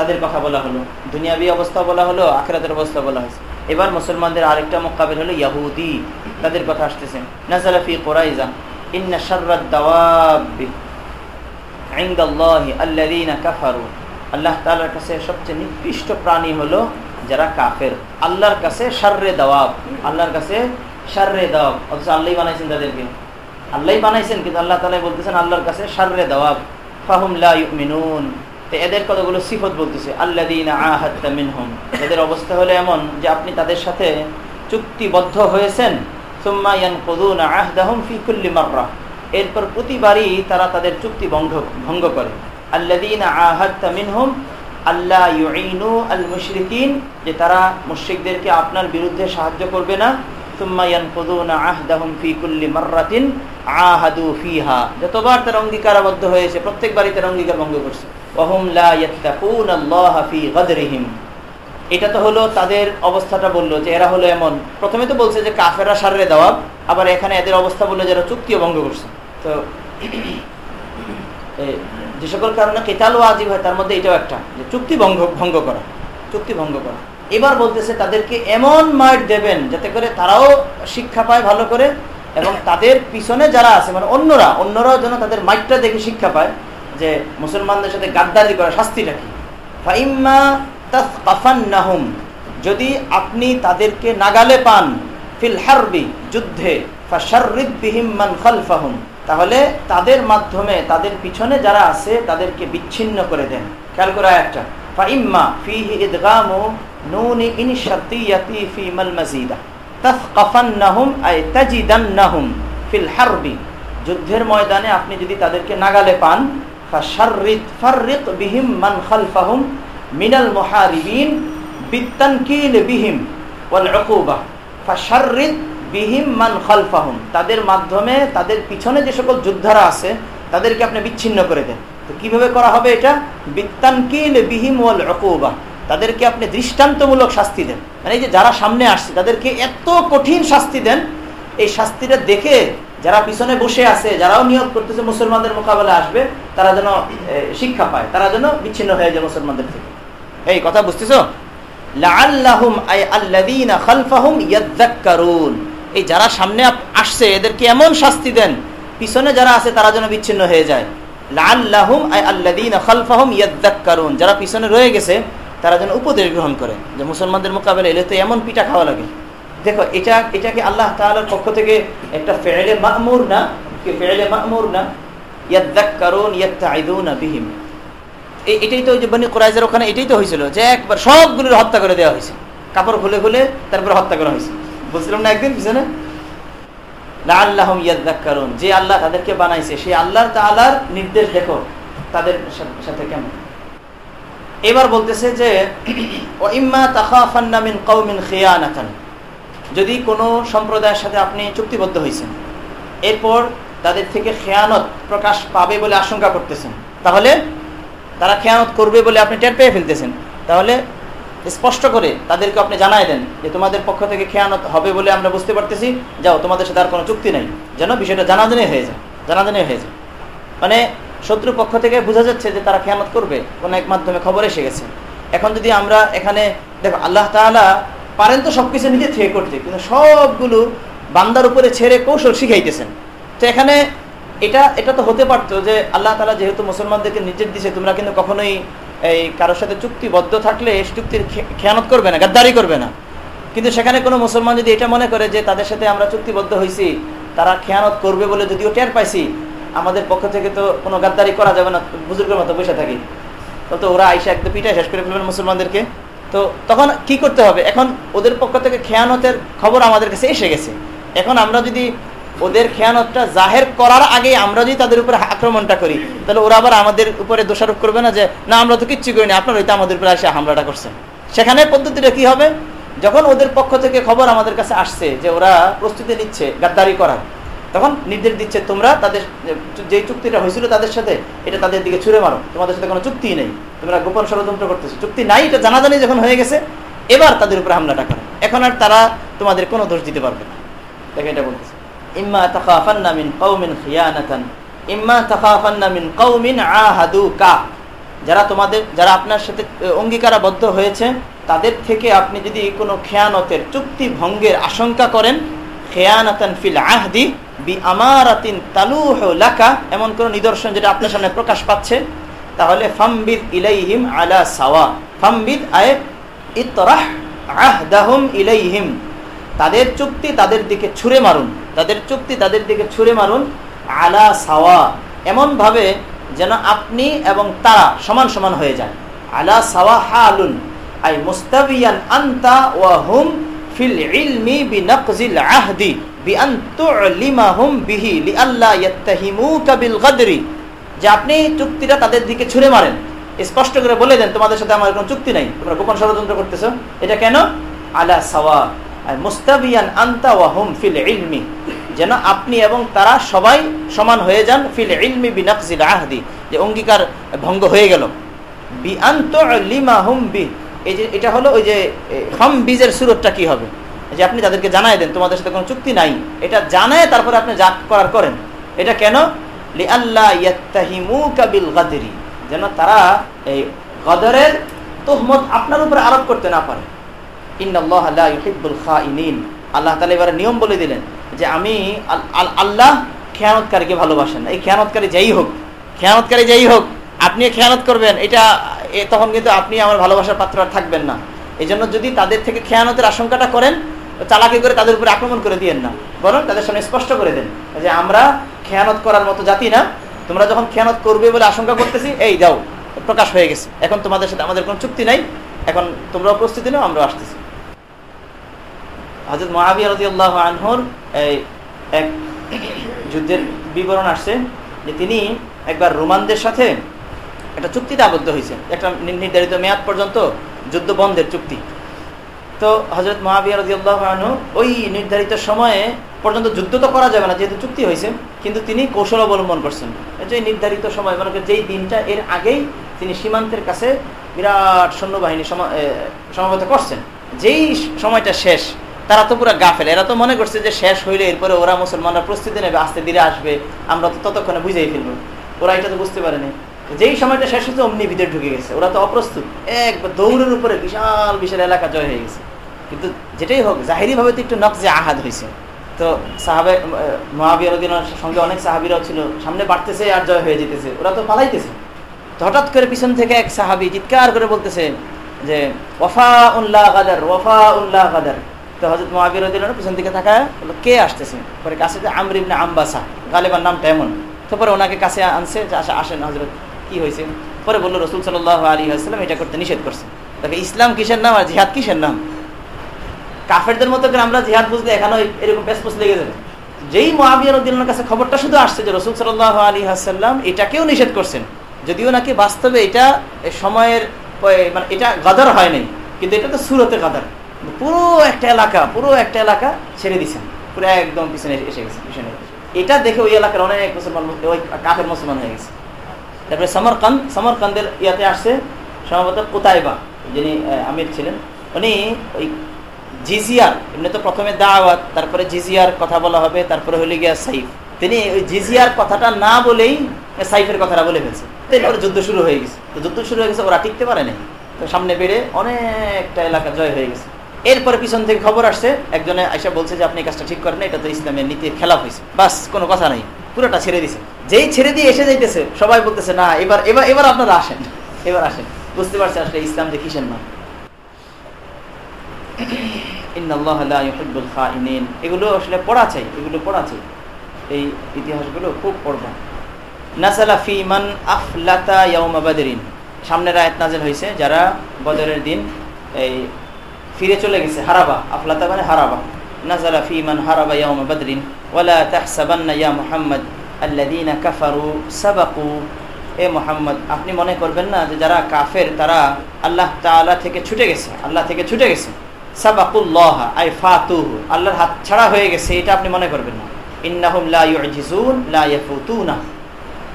তাদের কথা বলা হলো। দুনিয়াবি অবস্থা বলা হলো, আখরাতের অবস্থা বলা হয়েছে। এবার মুসলমানদের আরেকটা মোকাবিল হলো ইয়াহুদি। তাদের কথা আসতেছেন নাজালাফি কোরাইজা ইন্না শাররাদ দাওয়াবি ইনদাল্লাহি আল্লাযীনা কাফারু। আল্লাহ তাআলার কাছে সবচেয়ে নিকৃষ্ট প্রাণী হলো যারা কাফের। আল্লাহর কাছে শাররে দাওয়াব। আল্লাহর কাছে শাররে দাওয়াব। অথচ আল্লাহই বানাইছেন তাদেরকে। আল্লাহই বানাইছেন, কিন্তু আল্লাহ তাআলা বলতেছেন আল্লাহর কাছে শাররে দাওয়াব। ফাহুম লা ইউমিনুন। এদের কতগুলো সিফত বলতেছে? আল্লাহ এদের অবস্থা হলো এমন যে আপনি তাদের সাথে চুক্তিবদ্ধ হয়েছেন। এরপর প্রতিবারই তারা তাদের চুক্তি ভঙ্গ ভঙ্গ করে। আল্লাদিন যে তারা মুশ্রিকদেরকে আপনার বিরুদ্ধে সাহায্য করবে না। যতবার তার অঙ্গীকারাবদ্ধ হয়েছে, প্রত্যেকবারই তার অঙ্গীকার ভঙ্গ করছে। এটা তো হলো তাদের অবস্থাটা বলল যে এরা হলো এমন। প্রথমে তো বলছে যে কাফেরা সারে দেওয়া আবার এখানে এদের অবস্থা বলল যারা চুক্তিও ভঙ্গ করছে। তো যে সকল কারণে কেতালও আজিব হয়, তার মধ্যে এটাও একটা, যে চুক্তি ভঙ্গ ভঙ্গ করা, চুক্তি ভঙ্গ করা। এবার বলতেছে তাদেরকে এমন মাইট দেবেন যাতে করে তারাও শিক্ষা পায় ভালো করে, এবং তাদের পিছনে যারা আছে মানে অন্যরা, অন্যরাও যেন তাদের মাইটটা দেখে শিক্ষা পায় যে মুসলমানদের সাথে গাদ্দারি করা শাস্তিটা কি? যদি আপনি তাদেরকে নাগালে পান ফিল হারবি যুদ্ধে তাহলে তাদের মাধ্যমে তাদের পিছনে যারা আছে তাদেরকে বিচ্ছিন্ন করে দেন। খেয়াল করা একটা ফাইম্মা ফিল যুদ্ধের ময়দানে আপনি যদি তাদেরকে নাগালে পান তাদের মাধ্যমে তাদের পিছনে যে সকল যোদ্ধারা আছে, তাদেরকে আপনি বিচ্ছিন্ন করে দেন। তো কীভাবে করা হবে এটা? বিত্তানকিল বিহিম ওয়াল উকুবা। তাদেরকে আপনি দৃষ্টান্তমূলক শাস্তি দেন। মানে এই যে যারা সামনে আসছে, তাদেরকে এত কঠিন শাস্তি দেন, এই শাস্তিটা দেখে যারা পিছনে বসে আছে, যারাও নিয়োগ করতেছে মুসলমানদের মোকাবেলা আসবে, তারা যেন শিক্ষা পায়, তারা যেন বিচ্ছিন্ন হয়ে যায় মুসলমানদের থেকে। এই কথা বুঝতেছ? এই যারা সামনে আসছে এদেরকে এমন শাস্তি দেন? পিছনে যারা আছে, তারা যেন বিচ্ছিন্ন হয়ে যায়। লাআল্লাহুম আই আল্লাযীনা খালফাহুম ইয়াযাক্কারুন যারা পিছনে রয়ে গেছে, তারা যেন উপদেশ গ্রহণ করে যে মুসলমানদের মোকাবেলা এলে তো এমন পিঠা খাওয়া লাগে। দেখো, এটা এটা কি আল্লাহ তাআলার পক্ষ থেকে একটা ফেলে মা'মুর না, কি ফেলে মা'মুর না? এটাই তো ওখানে এটাই তো হয়েছিল যে একবার হত্যা করে দেওয়া হয়েছে। কাপড় হত্যা করা হয়েছে। বুঝলাম না একদিন ইয়াযাক্কারুন যে আল্লাহ তাদেরকে বানাইছে সেই আল্লাহর তাআলার নির্দেশ দেখো, তাদের সাথে কেমন? এবার বলতেছে যে ইম্মা মিন যদি কোনো সম্প্রদায়ের সাথে আপনি চুক্তিবদ্ধ হয়েছেন, এরপর তাদের থেকে খেয়ানত প্রকাশ পাবে বলে আশঙ্কা করতেছেন, তাহলে তারা খেয়ানত করবে বলে আপনি টের পেয়ে ফেলতেছেন। তাহলে স্পষ্ট করে তাদেরকে আপনি জানাই দেন যে তোমাদের পক্ষ থেকে খেয়ানত হবে বলে আমরা বুঝতে পারতেছি, যাও, তোমাদের সাথে আর কোনো চুক্তি নাই। যেন বিষয়টা জানাজানি হয়ে যায়, জানাজানি হয়ে যায়। মানে শত্রু পক্ষ থেকে বোঝা যাচ্ছে যে তারা খেয়ানত করবে, কোনো এক মাধ্যমে খবর এসে গেছে। এখন যদি আমরা এখানে, দেখো, আল্লাহ তাআলা পারেন তো সবকিছু নিজে থেকে করতে, কিন্তু সবগুলো বান্দার উপরে ছেড়ে কৌশল শিখাইতেছেন। তো এখানে এটা এটা তো হতে পারতো যে আল্লাহ তালা যেহেতু মুসলমানদেরকে নির্দেশ দিছে, তোমরা কিন্তু কখনোই এই কারোর সাথে চুক্তিবদ্ধ থাকলে চুক্তির খেয়ানত করবে না, গাদ্দারি করবে না। কিন্তু সেখানে কোনো মুসলমান যদি এটা মনে করে যে তাদের সাথে আমরা চুক্তিবদ্ধ হয়েছি তারা খেয়ানত করবে বলে যদিও টের পাইছি, আমাদের পক্ষ থেকে তো কোনো গাদ্দারি করা যাবে না, বুজুর্গের মতো বসে থাকি। তো ওরা আইসা একদম পিঠায় শেষ করে ফেলবেন মুসলমানদেরকে। তো তখন কি করতে হবে? এখন ওদের পক্ষ থেকে খেয়ানতের খবর আমাদের কাছে এসে গেছে। এখন আমরা যদি ওদের খেয়ানতটা জাহের করার আগে আমরা যদি তাদের উপরে আক্রমণটা করি, তাহলে ওরা আবার আমাদের উপরে দোষারোপ করবে না যে, না, আমরা তো কিচ্ছু করিনি, আপনার হয়তো আমাদের উপরে এসে হামলাটা করছেন। সেখানে পদ্ধতিটা কি হবে? যখন ওদের পক্ষ থেকে খবর আমাদের কাছে আসছে যে ওরা প্রস্তুতি নিচ্ছে গাদ্দারি করার তখন নির্দেশ দিচ্ছে তোমরা তাদের, যে চুক্তিটা হয়েছিল তাদের সাথে, এটা তাদের দিকে ছুড়ে মারো। তোমাদের সাথে কোনো চুক্তি নেই। তোমরা গোপন ষড়যন্ত্র করতেছো। চুক্তি নাই, এটা জানাজানি যখন হয়ে গেছে, এবার তাদের উপরে হামলাটা করো এখন আর তারা তোমাদের কোনো দোষ দিতে পারবে না। দেখে এটা বলতেছে। ইম্মা তাখাফান্না মিন কওমিন খিয়ানাতান। ইম্মা তাখাফান্না মিন কওমিন আহাদুকা। যারা তোমাদের, যারা আপনার সাথে অঙ্গীকারাবদ্ধ হয়েছে, তাদের থেকে আপনি যদি কোনো খেয়ানতের চুক্তি ভঙ্গের আশঙ্কা করেন, খেয়ানাতান ফিল আহদি বি আমারাতিন তালুহ লাকা এমন কোন নিদর্শন যেটা আপনার সামনে প্রকাশ পাচ্ছে, তাহলে ফামবিদ ইলাইহিম আলা সাওয়া। ফামবিদ আয় ইতরাহ আহদাহুম ইলাইহিম। তাদের চুক্তি তাদের দিকে ছুঁড়ে মারুন। তাদের চুক্তি তাদের দিকে ছুঁড়ে মারুন আলা সাওয়া। এমন ভাবে যেন আপনি এবং তারা সমান সমান হয়ে যায়। আলা সাওয়া হালুন, আই মুস্তাবিয়ান আনতা ওয়া হুম ফিল ইলমি বিনাকজিল আহদি। যে আপনি চুক্তিটা তাদের দিকে ছুঁড়ে মারেন। স্পষ্ট করে বলে দেন, তোমাদের সাথে আমার কোনো চুক্তি নাই। তোমরা গোপন ষড়যন্ত্র করতেছো। এটা কেন? আলা সাওয়া মুস্তাবিয়ান আনতা ওয়া হুম ফিল ইলমি। যেন আপনি এবং তারা সবাই সমান হয়ে যান ফিল ইলমি বিনাকজিল আহদি। যে অঙ্গীকার ভঙ্গ হয়ে গেল। বি আন্ত লিমা হুম বি এই যে, এটা হলো ওই যে হাম বীজের সুরতটা কি হবে? যে আপনি তাদেরকে জানাই দেন, তোমাদের সাথে কোনো চুক্তি নাই, এটা জানায় তারপরে আপনি যা করার করেন। এটা কেন? আল্লাহ যেন তারা এই গদরের তোহমত আপনার উপরে আরোপ করতে না পারে। খাইনিন। আল্লাহ তাআলা এবারে নিয়ম বলে দিলেন যে আমি আল- আল- আল্লাহ খেয়ানতকারীকে ভালোবাসেন এই খেয়ানতকারী যাই হোক, খেয়ানতকারী যাই হোক, আপনি খেয়ানত করবেন, এটা তখন কিন্তু আপনি আমার ভালোবাসার পাত্র থাকবেন না। এই যদি তাদের থেকে খেয়ানতের আশঙ্কাটা করেন চালাকি করে তাদের উপরে আক্রমণ করে দিয়েন না। বরং তাদের সামনে স্পষ্ট করে দেন যে আমরা খেয়ানত করার মতো জাতি না। তোমরা যখন খেয়ানত করবে বলে আশঙ্কা করতেছি, এই যাও, প্রকাশ হয়ে গেছে। এখন তোমাদের সাথে আমাদের কোনো চুক্তি নাই। এখন তোমরাও প্রস্তুতি নাও, আমরাও আসতেছি। হজরত মহাবিয়া রাজি আল্লাহ আনহর এই এক যুদ্ধের বিবরণ আসছে যে তিনি একবার রোমানদের সাথে একটা চুক্তিতে আবদ্ধ হয়েছে একটা নির্ধারিত মেয়াদ পর্যন্ত যুদ্ধ বন্ধের চুক্তি। তো হজরত মহাবিয়া রাজি আল্লাহ আনহু ওই নির্ধারিত সময়ে পর্যন্ত যুদ্ধ তো করা যাবে না, যেহেতু চুক্তি হয়েছে, কিন্তু তিনি কৌশল অবলম্বন করছেন। যে নির্ধারিত সময়, মনে মানে যেই দিনটা এর আগেই তিনি সীমান্তের কাছে বিরাট সৈন্যবাহিনী সমা- সমাবেত করছেন। যেই সময়টা শেষ, তারা তো পুরো গাফেল। এরা তো মনে করছে যে শেষ হইলে এরপরে ওরা মুসলমানরা প্রস্তুতি নেবে, আস্তে ধীরে আসবে, আমরা তো ততক্ষণে বুঝেই ফেলব। ওরা এটা তো বুঝতে পারেনি। যেই সময়টা শেষ হচ্ছে অমনি ভিতরে ঢুকে গেছে। ওরা তো অপ্রস্তুত। একবার দৌড়ের উপরে বিশাল বিশাল এলাকা জয় হয়ে গেছে। কিন্তু যেটাই হোক জাহিরি ভাবে তো একটু নকজে আহাদ হয়েছে। তো সাহাবে মহাবিয়ার সঙ্গে অনেক সাহাবিরাও ছিল। সামনে বাড়তেছে আর জয় হয়ে যেতেছে। ওরা তো পালাইতেছে। হঠাৎ করে পিছন থেকে এক সাহাবি চিৎকার করে বলতেছে যে ওফা উল্লাহ গাদার ওফা উল্লাহ গাদার। তো হজরত মহাবীর পিছন দিকে থাকা বলল, কে আসতেছে? পরে কাছে আমরিবনে আম্বাসা। গালেবার নামটা এমন। তো পরে ওনাকে কাছে আনছে আসেন হজরত কি হয়েছে? পরে বলল, রসুল সাল্লাহ আলী আসসালাম এটা করতে নিষেধ করছে। তবে ইসলাম কিসের নাম আর জিহাদ কিসের নাম? কাফেরদের মতো করে আমরা জিহাদ বুঝলে এখানে এরকম পেসপোস লেগে যাবে। যেই মহাবিয়ার উদ্দিনের কাছে খবরটা শুধু আসছে যে রসুল সাল্লাহ আলী হাসাল্লাম এটাকেও নিষেধ করছেন। যদিও নাকি বাস্তবে এটা সময়ের মানে এটা গাদার হয় নাই, কিন্তু এটা তো সুরতে গাদার। পুরো একটা এলাকা, পুরো একটা এলাকা ছেড়ে দিছেন। পুরো একদম পিছনে এসে গেছে, পিছনে। এটা দেখে ওই এলাকার অনেক মুসলমান, ওই কাফের মুসলমান হয়ে গেছে। তারপরে সমরকান্দ, সমরকান্দের ইয়াতে আসছে সম্ভবত কোতাইবা, যিনি আমির ছিলেন। উনি ওই জিজিয়ার, এমনি তো প্রথমে দাওয়াত, তারপরে জিজিয়ার কথা বলা হবে, তারপরে হলে গিয়া সাইফ। তিনি ওই জিজিয়ার কথাটা না বলেই সাইফের কথাটা বলে ফেলছে। তারপরে যুদ্ধ শুরু হয়ে গেছে। তো যুদ্ধ শুরু হয়ে গেছে, ওরা টিকতে পারে নাই। তো সামনে বেড়ে অনেকটা এলাকা জয় হয়ে গেছে। এরপরে পিছন থেকে খবর আসছে, একজনে আইসা বলছে যে, আপনি কাজটা ঠিক করেন এটা তো ইসলামের নীতির খেলাফ হয়েছে। বাস, কোনো কথা নাই। পুরোটা ছেড়ে দিছে। যেই ছেড়ে দিয়ে এসে যাইতেছে, সবাই বলতেছে, না, এবার এবার এবার আপনারা আসেন। এবার আসেন। বুঝতে পারছে আসলে ইসলাম যে কিসের নাম এগুলো আসলে পড়া চাই, এগুলো পড়া চাই। এই ইতিহাসগুলো খুব পড়বা। নাসালা ফি মান আফলাতা ইয়াউমা বাদরিন। সামনের আয়াত নাযিল হয়েছে যারা বদরের দিন এই ফিরে চলে গেছে, হারাবা। আফলাতা মানে হারাবা। নাজালা ফি মান হারাবা ইয়াউমা বাদরিন, ওয়ালা তাহসাবান্না ইয়া মুহাম্মদ আল্লাযীনা কাফারু সাবাকু। এ মোহাম্মদ, আপনি মনে করবেন না যে যারা কাফের, তারা আল্লাহ তাআলা থেকে ছুটে গেছে, আল্লাহ থেকে ছুটে গেছে। সাবাকুল্লাহ, আই ফাতুহু, আল্লাহর হাত ছাড়া হয়ে গেছে, এটা আপনি মনে করবেন না। ইন্নাহুম লা ইউজিজুন, লা ইয়াফুতুনা।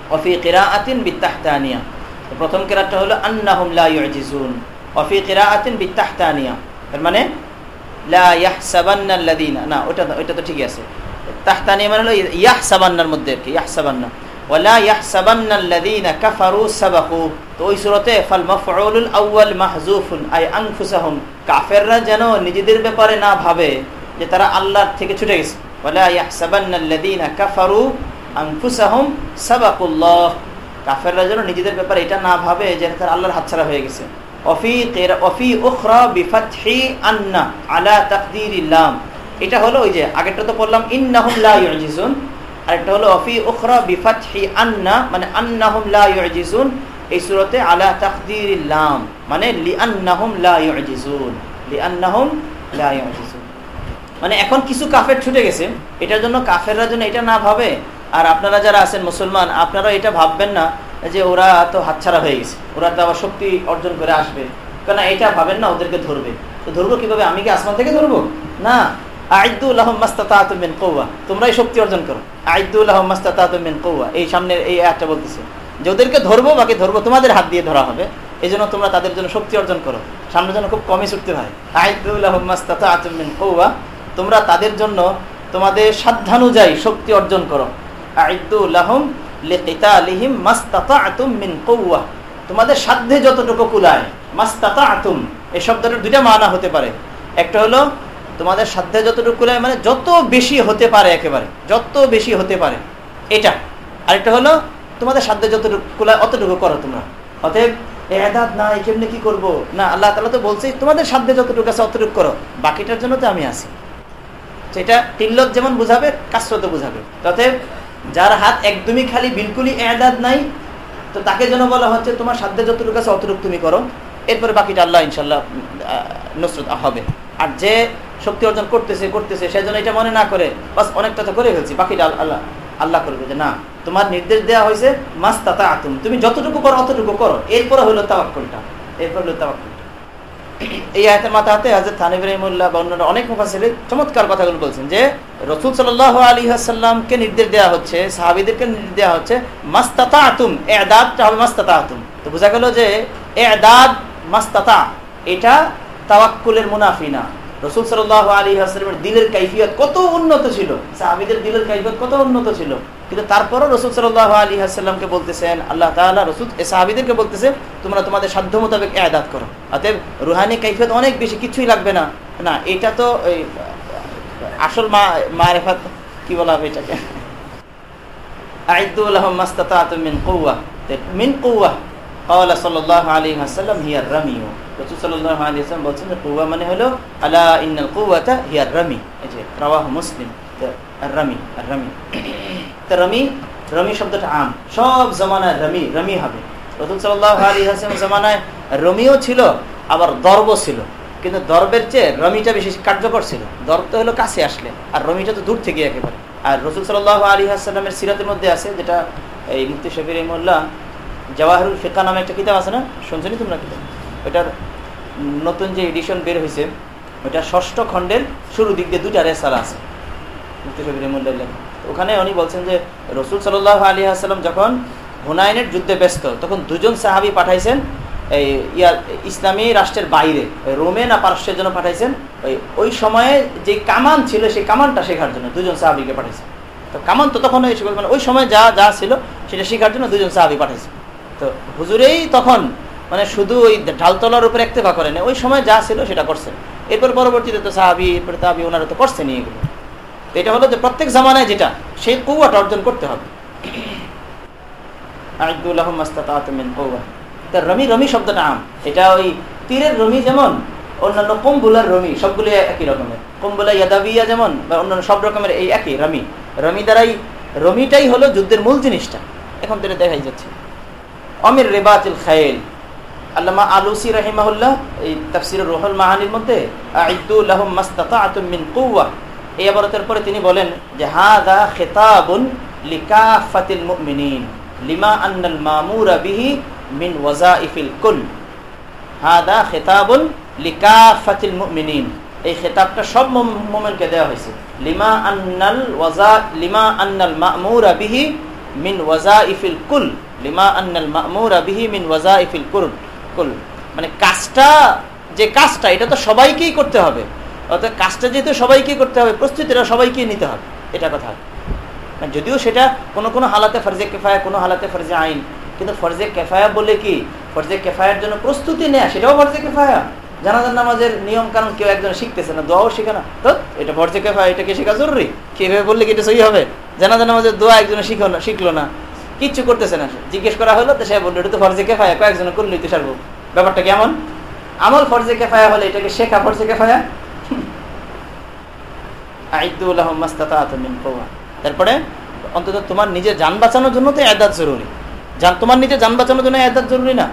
ওফি কিরাআতিন বিতাহতানিয়া তো প্রথম কিরাতটা হলো, আন্নাহুম লা ইউজিজুন। ওফি কিরাআতিন বিতাহতানিয়া তার মানে না, ওটা ওটা তো ঠিকই আছে। তাহতানিয়া মানে হলো ইয়াহসাবান্নার মধ্যে আর কি, ইয়াহসাবান্না। আল্লাযীনা কাফারু তো ওই আউয়াল আই কাফেররা যেন নিজেদের ব্যাপারে না ভাবে যে তারা আল্লাহর থেকে ছুটে গেছে। কাফারু কাফেররা যেন নিজেদের ব্যাপারে এটা না ভাবে যে তারা আল্লাহর হাতছাড়া হয়ে গেছে। এটা হলো ওই যে, আগেরটা তো বললাম ইন্নাহুম লা আরেকটা হলো, অফি উখরা বিফাতহি আন্না মানে আন্নাহুম লা ইউজিজুন। এই সূরাতে আলা তাকদিরিল্লাম মানে লিআন্নাহুম লা ইউজিজুন, লিআন্নাহুম লা ইউজিজুন। মানে এখন কিছু কাফের ছুটে গেছে, এটার জন্য কাফেররা যেন এটা না ভাবে। আর আপনারা যারা আছেন মুসলমান আপনারা এটা ভাববেন না। যে ওরা তো হাতছাড়া হয়ে গেছে। ওরা তো আবার শক্তি অর্জন করে আসবে। কেন এটা ভাবেন না, ওদেরকে ধরবে। তো ধরবো কীভাবে? আমি কি আসমান থেকে ধরবো? না। কৌয়া তোমরাই শক্তি অর্জন করো। কৌয়া এই এই একটা বলতেছে। যে ওদেরকে ধরবো ধরবো, তোমাদের হাত দিয়ে ধরা হবে। এই জন্য তোমরা তাদের জন্য শক্তি অর্জন করো। খুব কমই হয়। কৌয়া তোমরা তাদের জন্য তোমাদের সাধ্যানুযায়ী শক্তি অর্জন করো। আইদুল্লাহম মিন তোমাদের সাধ্যে যতটুকু কুলায়, মাস্তাতাতুম, এই শব্দটার দুইটা মানা হতে পারে। একটা হলো, তোমাদের সাধ্যে যতটুকু কুলায় মানে যত বেশি হতে পারে একেবারে, যত বেশি হতে পারে, এটা। আরেকটা হলো, তোমাদের সাধ্যে যতটুকু কুলায়, অতটুকু করো তোমরা। অতএব এদাদ না, এই কেমনি কি করব? না, আল্লাহ তালা তো বলছে, তোমাদের সাধ্যে যতটুকু আছে অতটুকু করো। বাকিটার জন্য তো আমি আছি। সেটা তিল্লত যেমন বুঝাবে, কাসরত বুঝাবে। তথে যার হাত একদমই খালি, বিলকুলই এদাদ নাই, তো তাকে যেন বলা হচ্ছে, তোমার সাধ্যে যতটুকু আছে, অতটুকু তুমি করো। এরপরে বাকিটা আল্লাহ ইনশাল্লাহ নসরত হবে। আর যে শক্তি অর্জন করতেছে করতেছে সেজন্য এটা মনে না করে, বাস অনেকটা তো করে ফেলছি, বাকিটা আল্লাহ আল্লাহ করবে যে না, তোমার নির্দেশ দেওয়া হয়েছে মাস্তাতা আতুম তুমি যতটুকু করো, অতটুকু করো। এরপরে হলো তাওয়াক্কুলটা, এরপর হলো তাওয়াক্কুলটা এই আয়তের মাথাতে হাজরত থানিব রহিমুল্লাহ বা অন্যরা অনেক চমৎকার কথাগুলো বলছেন যে রসুল সাল্লাহ আলী আসাল্লামকে নির্দেশ দেওয়া হচ্ছে, সাহাবিদেরকে নির্দেশ দেওয়া হচ্ছে মাস্তাতা আতুম এদাদটা হবে মাস্তাতা আতুম তো বোঝা গেল যে এদাদ, মাস্তাতা, এটা তাওয়াক্কুলের মুনাফি না। রসুল সাল্লাহ আলী আসলামের দিলের কাইফিয়ত কত উন্নত ছিল, সাহাবিদের দিলের কাইফিয়ত কত উন্নত ছিল। কিন্তু তারপরও রসুল সাল্লাহ আলী হাসাল্লামকে বলতেছেন, আল্লাহ তালা রসুল সাহাবিদেরকে বলতেছেন, তোমরা তোমাদের সাধ্য মোতাবেক এদাত করো। অতএব রুহানি কৈফিয়ত অনেক বেশি, কিছুই লাগবে না। না, এটা তো আসল মা, মারেফাত, কি বলা হবে এটাকে? আইদুল্লাহ মিন মিন কৌয়া হাসাল্লাম বলছেন কৌয়া মানে হলো, আলা যে মুসলিম। রামি রামি। তো রামি রামি শব্দটা আম। সব জামানায় রামি রামি হবে। রাসূল সাল্লাল্লাহু আলাইহি ওয়াসাল্লাম জামানায় রমিও ছিল, আবার দর্ব ছিল। কিন্তু দর্বের চেয়ে রমিটা বেশি কার্যকর ছিল। দর্ব তো হলো কাছে আসলে, আর রমিটা তো দূর থেকে একেবারে। আর রসুল সাল্লাহ আলী হাসালামের সিরাতের মধ্যে আছে, যেটা এই মুক্তি শফির মোল্লা জওয়াহরুল ফিকা নামে একটা কিতাব আছে না? শুনছনি তোমরা কিতাব? ওইটার নতুন যে এডিশন বের হয়েছে ওইটা ষষ্ঠ খণ্ডের শুরু দিক দিয়ে দুইটা রেসালা আছে। মুক্তি শফির মোল্লার লেখা। ওখানে উনি বলছেন যে রসুল সাল্লাহ আলী হাসালাম যখন হুনায়নের যুদ্ধে ব্যস্ত, তখন দুজন সাহাবি পাঠাইছেন এই ইয়া, ইসলামী রাষ্ট্রের বাইরে রোমে না পারস্যের জন্য পাঠাইছেন, ওই ওই সময়ে যে কামান ছিল সেই কামানটা শেখার জন্য দুজন সাহাবিকে পাঠাইছেন। তো কামান তো তখন মানে ওই সময় যা যা ছিল সেটা শেখার জন্য দুজন সাহাবি পাঠাইছে তো হুজুরেই তখন মানে শুধু ওই ঢালতলার উপরে একতেফা করেন, ওই সময় যা ছিল সেটা করছেন। এরপর পরবর্তীতে তো সাহাবি, এরপরে তাহাবি ওনারা তো করছেন এগুলো। তো এটা হলো যে প্রত্যেক জামানায় যেটা, সেই কৌয়াটা অর্জন করতে হবে। মাস্তাত তার রমি রমি শব্দটা আম। এটা ওই তীরের রমি যেমন, অন্যান্য কম্বুলার রমি, সবগুলো একই রকমের। কম্বুলা ইয়াদাবিয়া যেমন, বা অন্যান্য সব রকমের এই একই রমি। রমি দ্বারাই, রমিটাই হলো যুদ্ধের মূল জিনিসটা। এখন তো দেখাই যাচ্ছে। অমির রেবাতিল খায়েল আল্লামা আলুসি রাহিমাহুল্লাহ, এই তাফসির রোহল মাহানির মধ্যে আইদুল্লাহম মাস্তাতাতুম মিন কুওয়া। এই আবরতের পরে তিনি বলেন যে হাদা খিতাবুন লিকাফাতিল মুমিনিন লিমা আন্নাল মামুরা বিহি মিন ওয়াজাইফিল কুল। হাদা খেতাবুল লিকাফাতিল মুমিনিন। এই খেতাবটা সব মুমিনকে দেওয়া হয়েছে। লিমা আন্নাল ওয়াজা, লিমা আন্নাল মামুরা বিহি মিন ওয়াজাইফিল কুল। লিমা আন্নাল মামুরা বিহি মিন ওয়াজাইফিল কুল কুল। মানে কাজটা, যে কাজটা, এটা তো সবাইকেই করতে হবে। অর্থাৎ কাজটা যেহেতু সবাইকেই করতে হবে, প্রস্তুতিটা সবাইকেই নিতে হবে, এটা কথা। যদিও সেটা কোনো কোনো হালাতে ফরজে কেফায়া, কোনো হালাতে ফরজে আইন, কিন্তু ফরজে কেফায়া বলে কি? ফরজে কেফায়ার জন্য প্রস্তুতি নেয়া, সেটাও ফরজে কেফায়া। জানাজার নামাজের নিয়ম কারণ কেউ একজন শিখতেছে না, দোয়াও শিখে না। তো, এটা ফরজে কেফায়া এটাকে শেখা জরুরি? কীভাবে বললে কি এটা সহি হবে? জানাজার নামাজের দোয়া একজন শিখো না, শিখলো না, কিচ্ছু করতেছে না জিজ্ঞেস করা হলো, তো সে বলল, এটা তো ফরজে কেফায়া কয়েকজন করলেই তো সারবো। ব্যাপারটা কেমন? আমল ফরজে কেফায়া হলে এটাকে শেখা ফরজে কেফায়া আইদুল্লাহ মাস্তাত মিন কওয়া তারপরে অন্তত তোমার নিজের যান বাঁচানোর জন্য তো এদাত জরুরি। তোমার নিজের যান বাঁচানোর জন্য এদাত জরুরি না।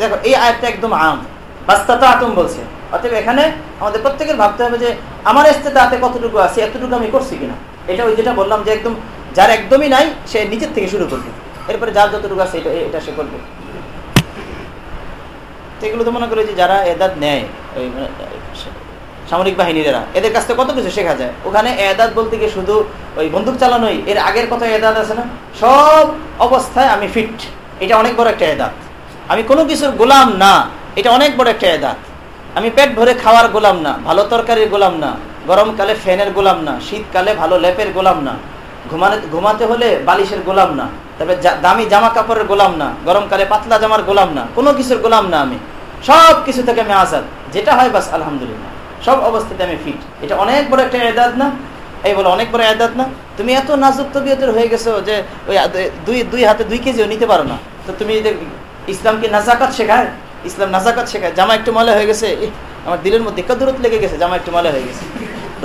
দেখো, এই আয়াতটা একদম আম। বাস্তাতা আতম বলছে। অতএব এখানে আমাদের প্রত্যেকের ভাবতে হবে যে, আমার এস্তেতাতে কতটুকু আছে, এতটুকু আমি করছি কিনা? এটা ওই যেটা বললাম যে একদম, যার একদমই নাই, সে নিজের থেকে শুরু করবে। এরপরে যার যতটুকু আছে, এটা এটা সে করবে। এগুলো তো মনে করে যে যারা এদাত নেয়, ওই সামরিক বাহিনীরা, এদের কাছ থেকে কত কিছু শেখা যায়? ওখানে এদাত বলতে গিয়ে শুধু ওই বন্দুক চালানোই এর আগের কত এদাত আছে না? সব অবস্থায় আমি ফিট এটা অনেক বড় একটা এদাত। আমি কোনো কিছুর গোলাম না, এটা অনেক বড় একটা এদাত। আমি পেট ভরে খাওয়ার গোলাম না, ভালো তরকারির গোলাম না গরমকালে ফ্যানের গোলাম না শীতকালে ভালো লেপের গোলাম না, ঘুমানে, ঘুমাতে হলে বালিশের গোলাম না, তবে দামি জামা কাপড়ের গোলাম না গরমকালে পাতলা জামার গোলাম না, কোনো কিছুর গোলাম না আমি। সব কিছু থেকে আমি আজাদ। যেটা হয় বাস, আলহামদুলিল্লাহ। সব অবস্থাতে আমি ফিট এটা অনেক বড় একটা এদাদ না? এই বলে অনেক বড় এদাদ না? তুমি এত নাজুক তবিয়তের হয়ে গেছো যে ওই দুই দুই হাতে দুই কেজিও নিতে পারো না। তো তুমি ইসলামকে নাজাকাত শেখায়? ইসলাম নাজাকাত শেখায়। জামা একটু মলে হয়ে গেছে? আমার দিলের মধ্যে কদরত লেগে গেছে, জামা একটু মলে হয়ে গেছে।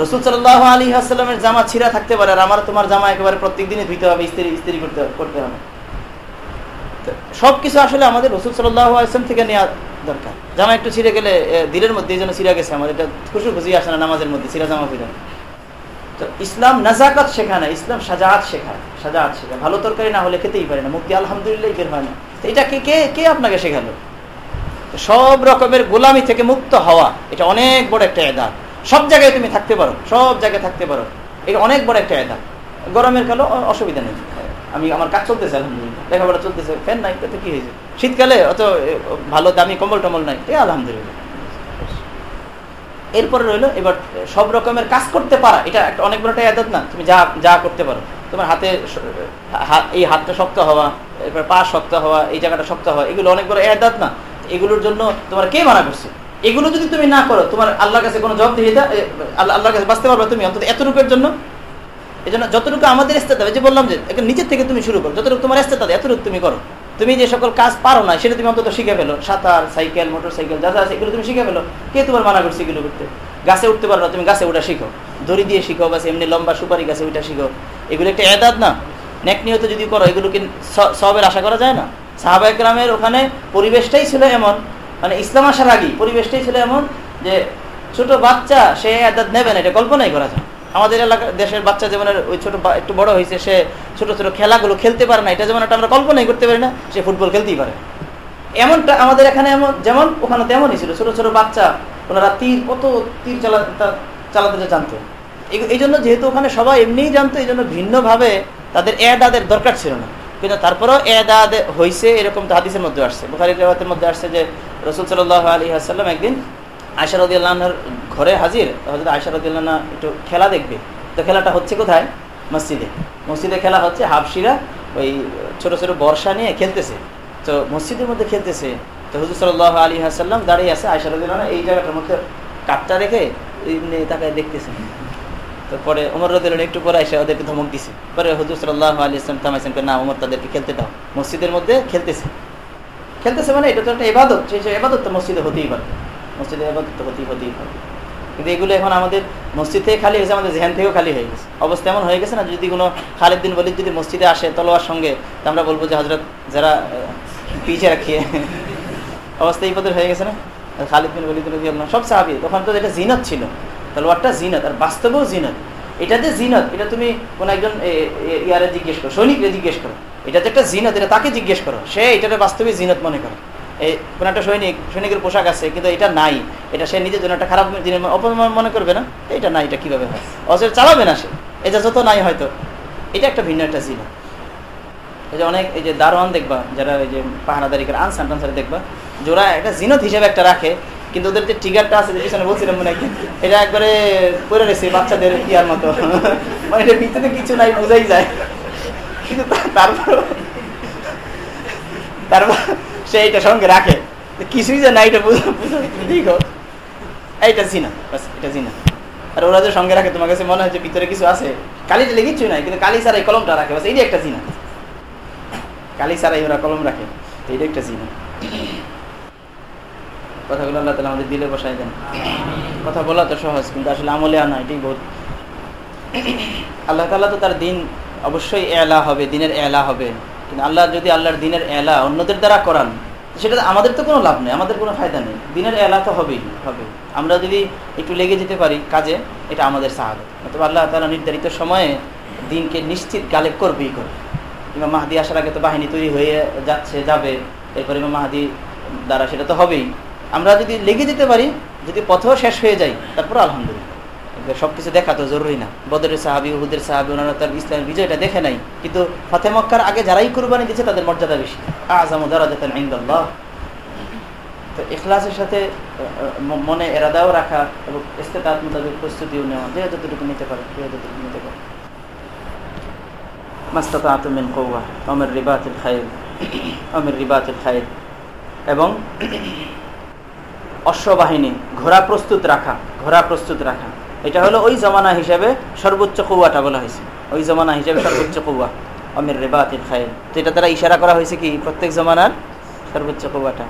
রসুল সাল্লাহ আলী আসসালামের জামা ছিঁড়া থাকতে পারে আর আমার তোমার জামা একেবারে প্রত্যেক দিনই ধুইতে হবে, ইস্ত্রি ইস্ত্রি করতে করতে হবে। সবকিছু আসলে আমাদের রসুল সাল্লাহ আসলাম থেকে নেওয়া দরকার। জামা একটু ছিঁড়ে গেলে দিলের মধ্যে এই জন্য ছিঁড়া গেছে আমাদের এটা খুশি খুশি আসে না নামাজের মধ্যে, ছিঁড়া জামা ফিরা তো ইসলাম নাজাকাত শেখায় না, ইসলাম সাজাহাত শেখায় সাজাহাত শেখায়। ভালো তরকারি না হলে খেতেই পারে না। মুক্তি আলহামদুলিল্লাহ বের হয় না। এটা কে কে কে আপনাকে শেখালো? সব রকমের গোলামি থেকে মুক্ত হওয়া, এটা অনেক বড় একটা এদাত সব জায়গায় তুমি থাকতে পারো, সব জায়গায় থাকতে পারো। এটা অনেক বড় একটা এদাত গরমের কালো অসুবিধা নেই। আমি, আমার কাজ চলতেছে, আলহামদুলিল্লাহ। লেখাপড়া চলতেছে ফ্যান নাই, তাতে কি হয়েছে? শীতকালে অত ভালো, দামি কম্বল টম্বল নাই। এ, আলহামদুলিল্লাহ। এরপরে রইল, এবার সব রকমের কাজ করতে পারা, এটা একটা অনেক বড় আদত না, তুমি যা যা করতে পারো। তোমার হাতে এই হাতটা শক্ত হওয়া, এরপর পা শক্ত হওয়া, এই জায়গাটা শক্ত হওয়া, এগুলো অনেক বড় এদাত না। এগুলোর জন্য তোমার কে মানা করছে? এগুলো যদি তুমি না করো, তোমার আল্লাহর কাছে কোনো জবাব দিয়ে আল্লাহ, আল্লাহর কাছে বাঁচতে পারবে তুমি অন্তত এতটুকুর জন্য? এই জন্য যতটুকু আমাদের ইস্তেতা যে বললাম যে এখন নিচের থেকে তুমি শুরু করো। যতটুকু তোমার ইস্তেতা এতটুকু তুমি করো। তুমি যে সকল কাজ পারো না, সেটা তুমি অন্তত শিখে ফেলো। সাঁতার, সাইকেল মোটর সাইকেল যা যা আছে, এগুলো তুমি শিখে ফেলো। কে তোমার মানা করছে এগুলো করতে? গাছে উঠতে পারো না, তুমি গাছে ওটা শিখো। দড়ি দিয়ে শিখো বা এমনি লম্বা সুপারি গাছে ওইটা শিখো। এগুলো একটা এদাদ না? নেক নিয়ত যদি করো, এগুলো কি সবের আশা করা যায় না? সাহাবা গ্রামের ওখানে পরিবেশটাই ছিল এমন মানে ইসলাম আসার আগেই পরিবেশটাই ছিল এমন যে ছোট বাচ্চা সে এদাদ নেবে না, এটা কল্পনাই করা যায় আমাদের এলাকা, দেশের বাচ্চা যেমন ওই ছোট একটু বড় হয়েছে, সে ছোট ছোট খেলাগুলো খেলতে পারে না। এটা যেমন একটা আমরা কল্পনাই করতে পারি না, সে ফুটবল খেলতেই পারে। এমনটা আমাদের এখানে এমন, যেমন ওখানে তেমনই ছিল। ছোট ছোট বাচ্চা, ওনারা তীর, কত তীর চালা চালাতে জানতো। এই- জন্য যেহেতু ওখানে সবাই এমনিই জানতো, এই জন্য ভিন্নভাবে তাদের এদাদের দরকার ছিল না। কিন্তু তারপরেও এদাদ হয়েছে এরকম তো হাদিসের মধ্যে আসছে। বুখারি রেওয়াতের মধ্যে আসছে যে রসুল সাল্লাহ আলী আসাল্লাম একদিন আয়সারদি আল্লাহর ঘরে হাজির হজরত আয়সারদি আল্লাহ একটু খেলা দেখবে। তো খেলাটা হচ্ছে কোথায়? মসজিদে। মসজিদে খেলা হচ্ছে হাফসিরা ওই ছোট ছোট বর্ষা নিয়ে খেলতেছে। তো মসজিদের মধ্যে খেলতেছে। তো হুজুর সাল্লাহ আলী হাসাল্লাম দাঁড়িয়ে আছে আয়সারদি আল্লাহ এই জায়গাটার মধ্যে কাঠটা রেখে তাকে দেখতেছে। তো পরে ওমর রদুল্লাহ একটু পরে এসে ওদেরকে ধমক দিছে। পরে হুজুর সাল্লাহ আলী ইসলাম থামাইছেন না, ওমর তাদেরকে খেলতে দাও। মসজিদের মধ্যে খেলতেছে। খেলতেছে মানে এটা তো একটা এবাদত সেই এবাদত তো মসজিদে হতেই পারে। মসজিদে এবাদত হতেই হতেই পারে কিন্তু এগুলো এখন আমাদের মসজিদ থেকে খালি হয়েছে আমাদের জেহান থেকেও খালি হয়ে গেছে। অবস্থা এমন হয়ে গেছে না যদি কোনো খালিদ দিন বলি যদি মসজিদে আসে তলোয়ার সঙ্গে তো আমরা বলব যে হজরত যারা পিছে রাখিয়ে অবস্থা এই পদের হয়ে গেছে না? খালিদ রাদিয়াল্লাহু আনহু, সব সাহাবি তখন তো এটা জিনত ছিল। তলোয়ারটা জিনত আর বাস্তবেও জিনত। এটা যে জিনত এটা তুমি কোনো একজন ইয়ারে জিজ্ঞেস করো সৈনিকরে জিজ্ঞেস করো। এটা যে একটা জিনত এটা তাকে জিজ্ঞেস করো। সে এটাকে বাস্তবে জিনত মনে করে। এই কোন একটা সৈনিক, সৈনিকের পোশাক আছে, কিন্তু এটা নাই। এটা সে নিজের জন্য একটা খারাপ জিনিস অপমান মনে করবে না? এটা নাই, এটা কীভাবে হয়? অচের চালাবে না সে। এটা যত নাই হয়তো, এটা একটা ভিন্ন একটা জিনত এই যে অনেক এই যে দারোয়ান দেখবা, যারা এই যে পাহারাদারি করে টানসার দেখবা ওরা একটা জিনত হিসেবে একটা রাখে, কিন্তু ওদের যে টিগারটা আছে যে পিছনে বলছিলাম মনে হয় এটা একবারে পরে রয়েছে বাচ্চাদের ইয়ার মতো। মানে এটা ভিতরে কিছু নাই, বোঝাই যায়। কিন্তু তারপর তারপর সে এটা সঙ্গে রাখে। কিছুই যে নাই এটা বুঝো এইটা জিনা বাস এটা জিনা। আর ওরা যে সঙ্গে রাখে, তোমার কাছে মনে হয় যে ভিতরে কিছু আছে? কালিটা লেগে কিছু নাই, কিন্তু কালি এই কলমটা রাখে। বাস এইটা একটা জিনা। কালি ছাড়াই ওরা কলম রাখে। এটা একটা জিনা। কথাগুলো আল্লাহ তালা আমাদের দিলে বসাই দেন। কথা বলা তো সহজ, কিন্তু আসলে আমলে আনা, এটাই বহুত। আল্লাহ তালা তো তার দিন অবশ্যই এলা হবে, দিনের এলা হবে। কিন্তু আল্লাহ যদি আল্লাহর দিনের এলা অন্যদের দ্বারা করান, সেটা আমাদের তো কোনো লাভ নেই, আমাদের কোনো ফায়দা নেই। দিনের এলা তো হবেই, হবে। আমরা যদি একটু লেগে যেতে পারি কাজে, এটা আমাদের সাহায্য। অথবা আল্লাহ তালা নির্ধারিত সময়ে দিনকে নিশ্চিত গালেব করবেই করবে। ইমাম মাহাদি আসার আগে তো বাহিনী তৈরি হয়ে যাচ্ছে, যাবে। এরপর ইমাম মাহাদি দ্বারা সেটা তো হবেই। আমরা যদি লেগে যেতে পারি, যদি পথেও শেষ হয়ে যায় তারপর আলহামদুলিল্লাহ। সব কিছু দেখা তো জরুরি না। বদরের সাহাবি, উহুদের সাহাবি, ওনারা তার ইসলামের বিজয়টা দেখে নাই। কিন্তু ফাতে মক্কার আগে যারাই কুরবানি দিয়েছে, তাদের মর্যাদা বেশি। আজম দারাজাতান ইনদাল্লাহ। তো ইখলাসের সাথে মনে এরাদাও রাখা এবং ইস্তেতাত মোতাবেক প্রস্তুতিও নেওয়া। যে যতটুকু নিতে পারে যতটুকু নিতে পারে। মাস্তাত মিন কৌয়া অমের রিবাতিল খাইল অমের রিবাতিল খাইল এবং অশ্ববাহিনী, ঘোড়া প্রস্তুত রাখা, ঘোড়া প্রস্তুত রাখা। এটা হলো ওই জমানা হিসেবে সর্বোচ্চ কৌয়াটা বলা হয়েছে। ওই জমানা হিসেবে সর্বোচ্চ কৌয়া অমির রেবাতিল খায়েল তো এটা দ্বারা ইশারা করা হয়েছে কি? প্রত্যেক জমানার সর্বোচ্চ কৌয়াটা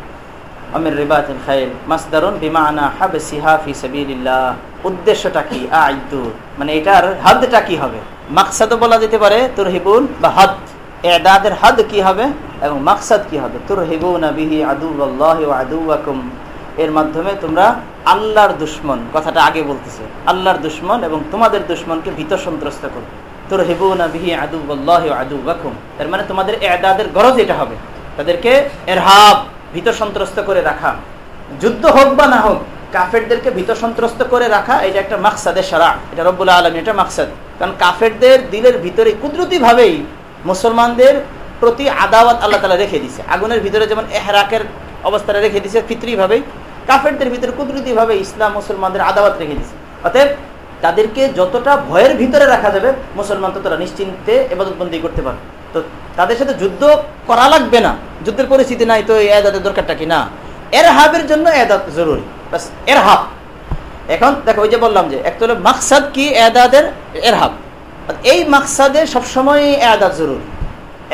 অমির রেবাতিল খায়েল মাসদারুন বিমানা হাবে সিহাফি সাবিলিল্লাহ। উদ্দেশ্যটা কি? আইদু। মানে এটার হাদটা কি হবে? মাকসাদও বলা যেতে পারে তোর হিবুন বা হদ। এদাদের হদ কি হবে এবং মাকসাদ কি হবে? তোর হিবুন বিহি আদু আল্লাহ আদু এর মাধ্যমে তোমরা আল্লাহর দুশ্মন, কথাটা আগে বলতেছে, আল্লাহর দুশ্মন এবং তোমাদের দুশ্মনকে ভীত সন্ত্রস্ত করবে তোর হেবুনা বিহি আদু আদু বাকুম এর মানে তোমাদের এদাদের গরজ এটা হবে। তাদেরকে এরহাব, ভীত সন্ত্রস্ত করে রাখা। যুদ্ধ হোক বা না হোক, কাফেরদেরকে ভীত সন্ত্রস্ত করে রাখা, এটা একটা মাকসাদের সারা এটা রব্বুল আলম এটা মাকসাদ। কারণ কাফেরদের দিলের ভিতরে কুদরতি ভাবেই মুসলমানদের প্রতি আদাওয়াত আল্লাহ তালা রেখে দিছে। আগুনের ভিতরে যেমন এহরাকের অবস্থাটা রেখে দিছে, ফিতরিভাবেই কাফেরদের ভিতরে কুদরতিভাবে ইসলাম মুসলমানদের আদাওয়াত রেখে দিছে অতএব তাদেরকে যতটা ভয়ের ভিতরে রাখা যাবে, মুসলমান ততটা নিশ্চিন্তে এবাদতবন্দি করতে পারবে। তো তাদের সাথে যুদ্ধ করা লাগবে না। যুদ্ধের পরিস্থিতি নাই তো এই এদাতের দরকারটা কি? না। এর হাবের জন্য এদাত জরুরি। বাসের হাব এখন দেখো, ওই যে বললাম যে, একটা হলো মাকসাদ কি? এদাদের এর হাব এই মাকসাদে সবসময় এদাত জরুরি।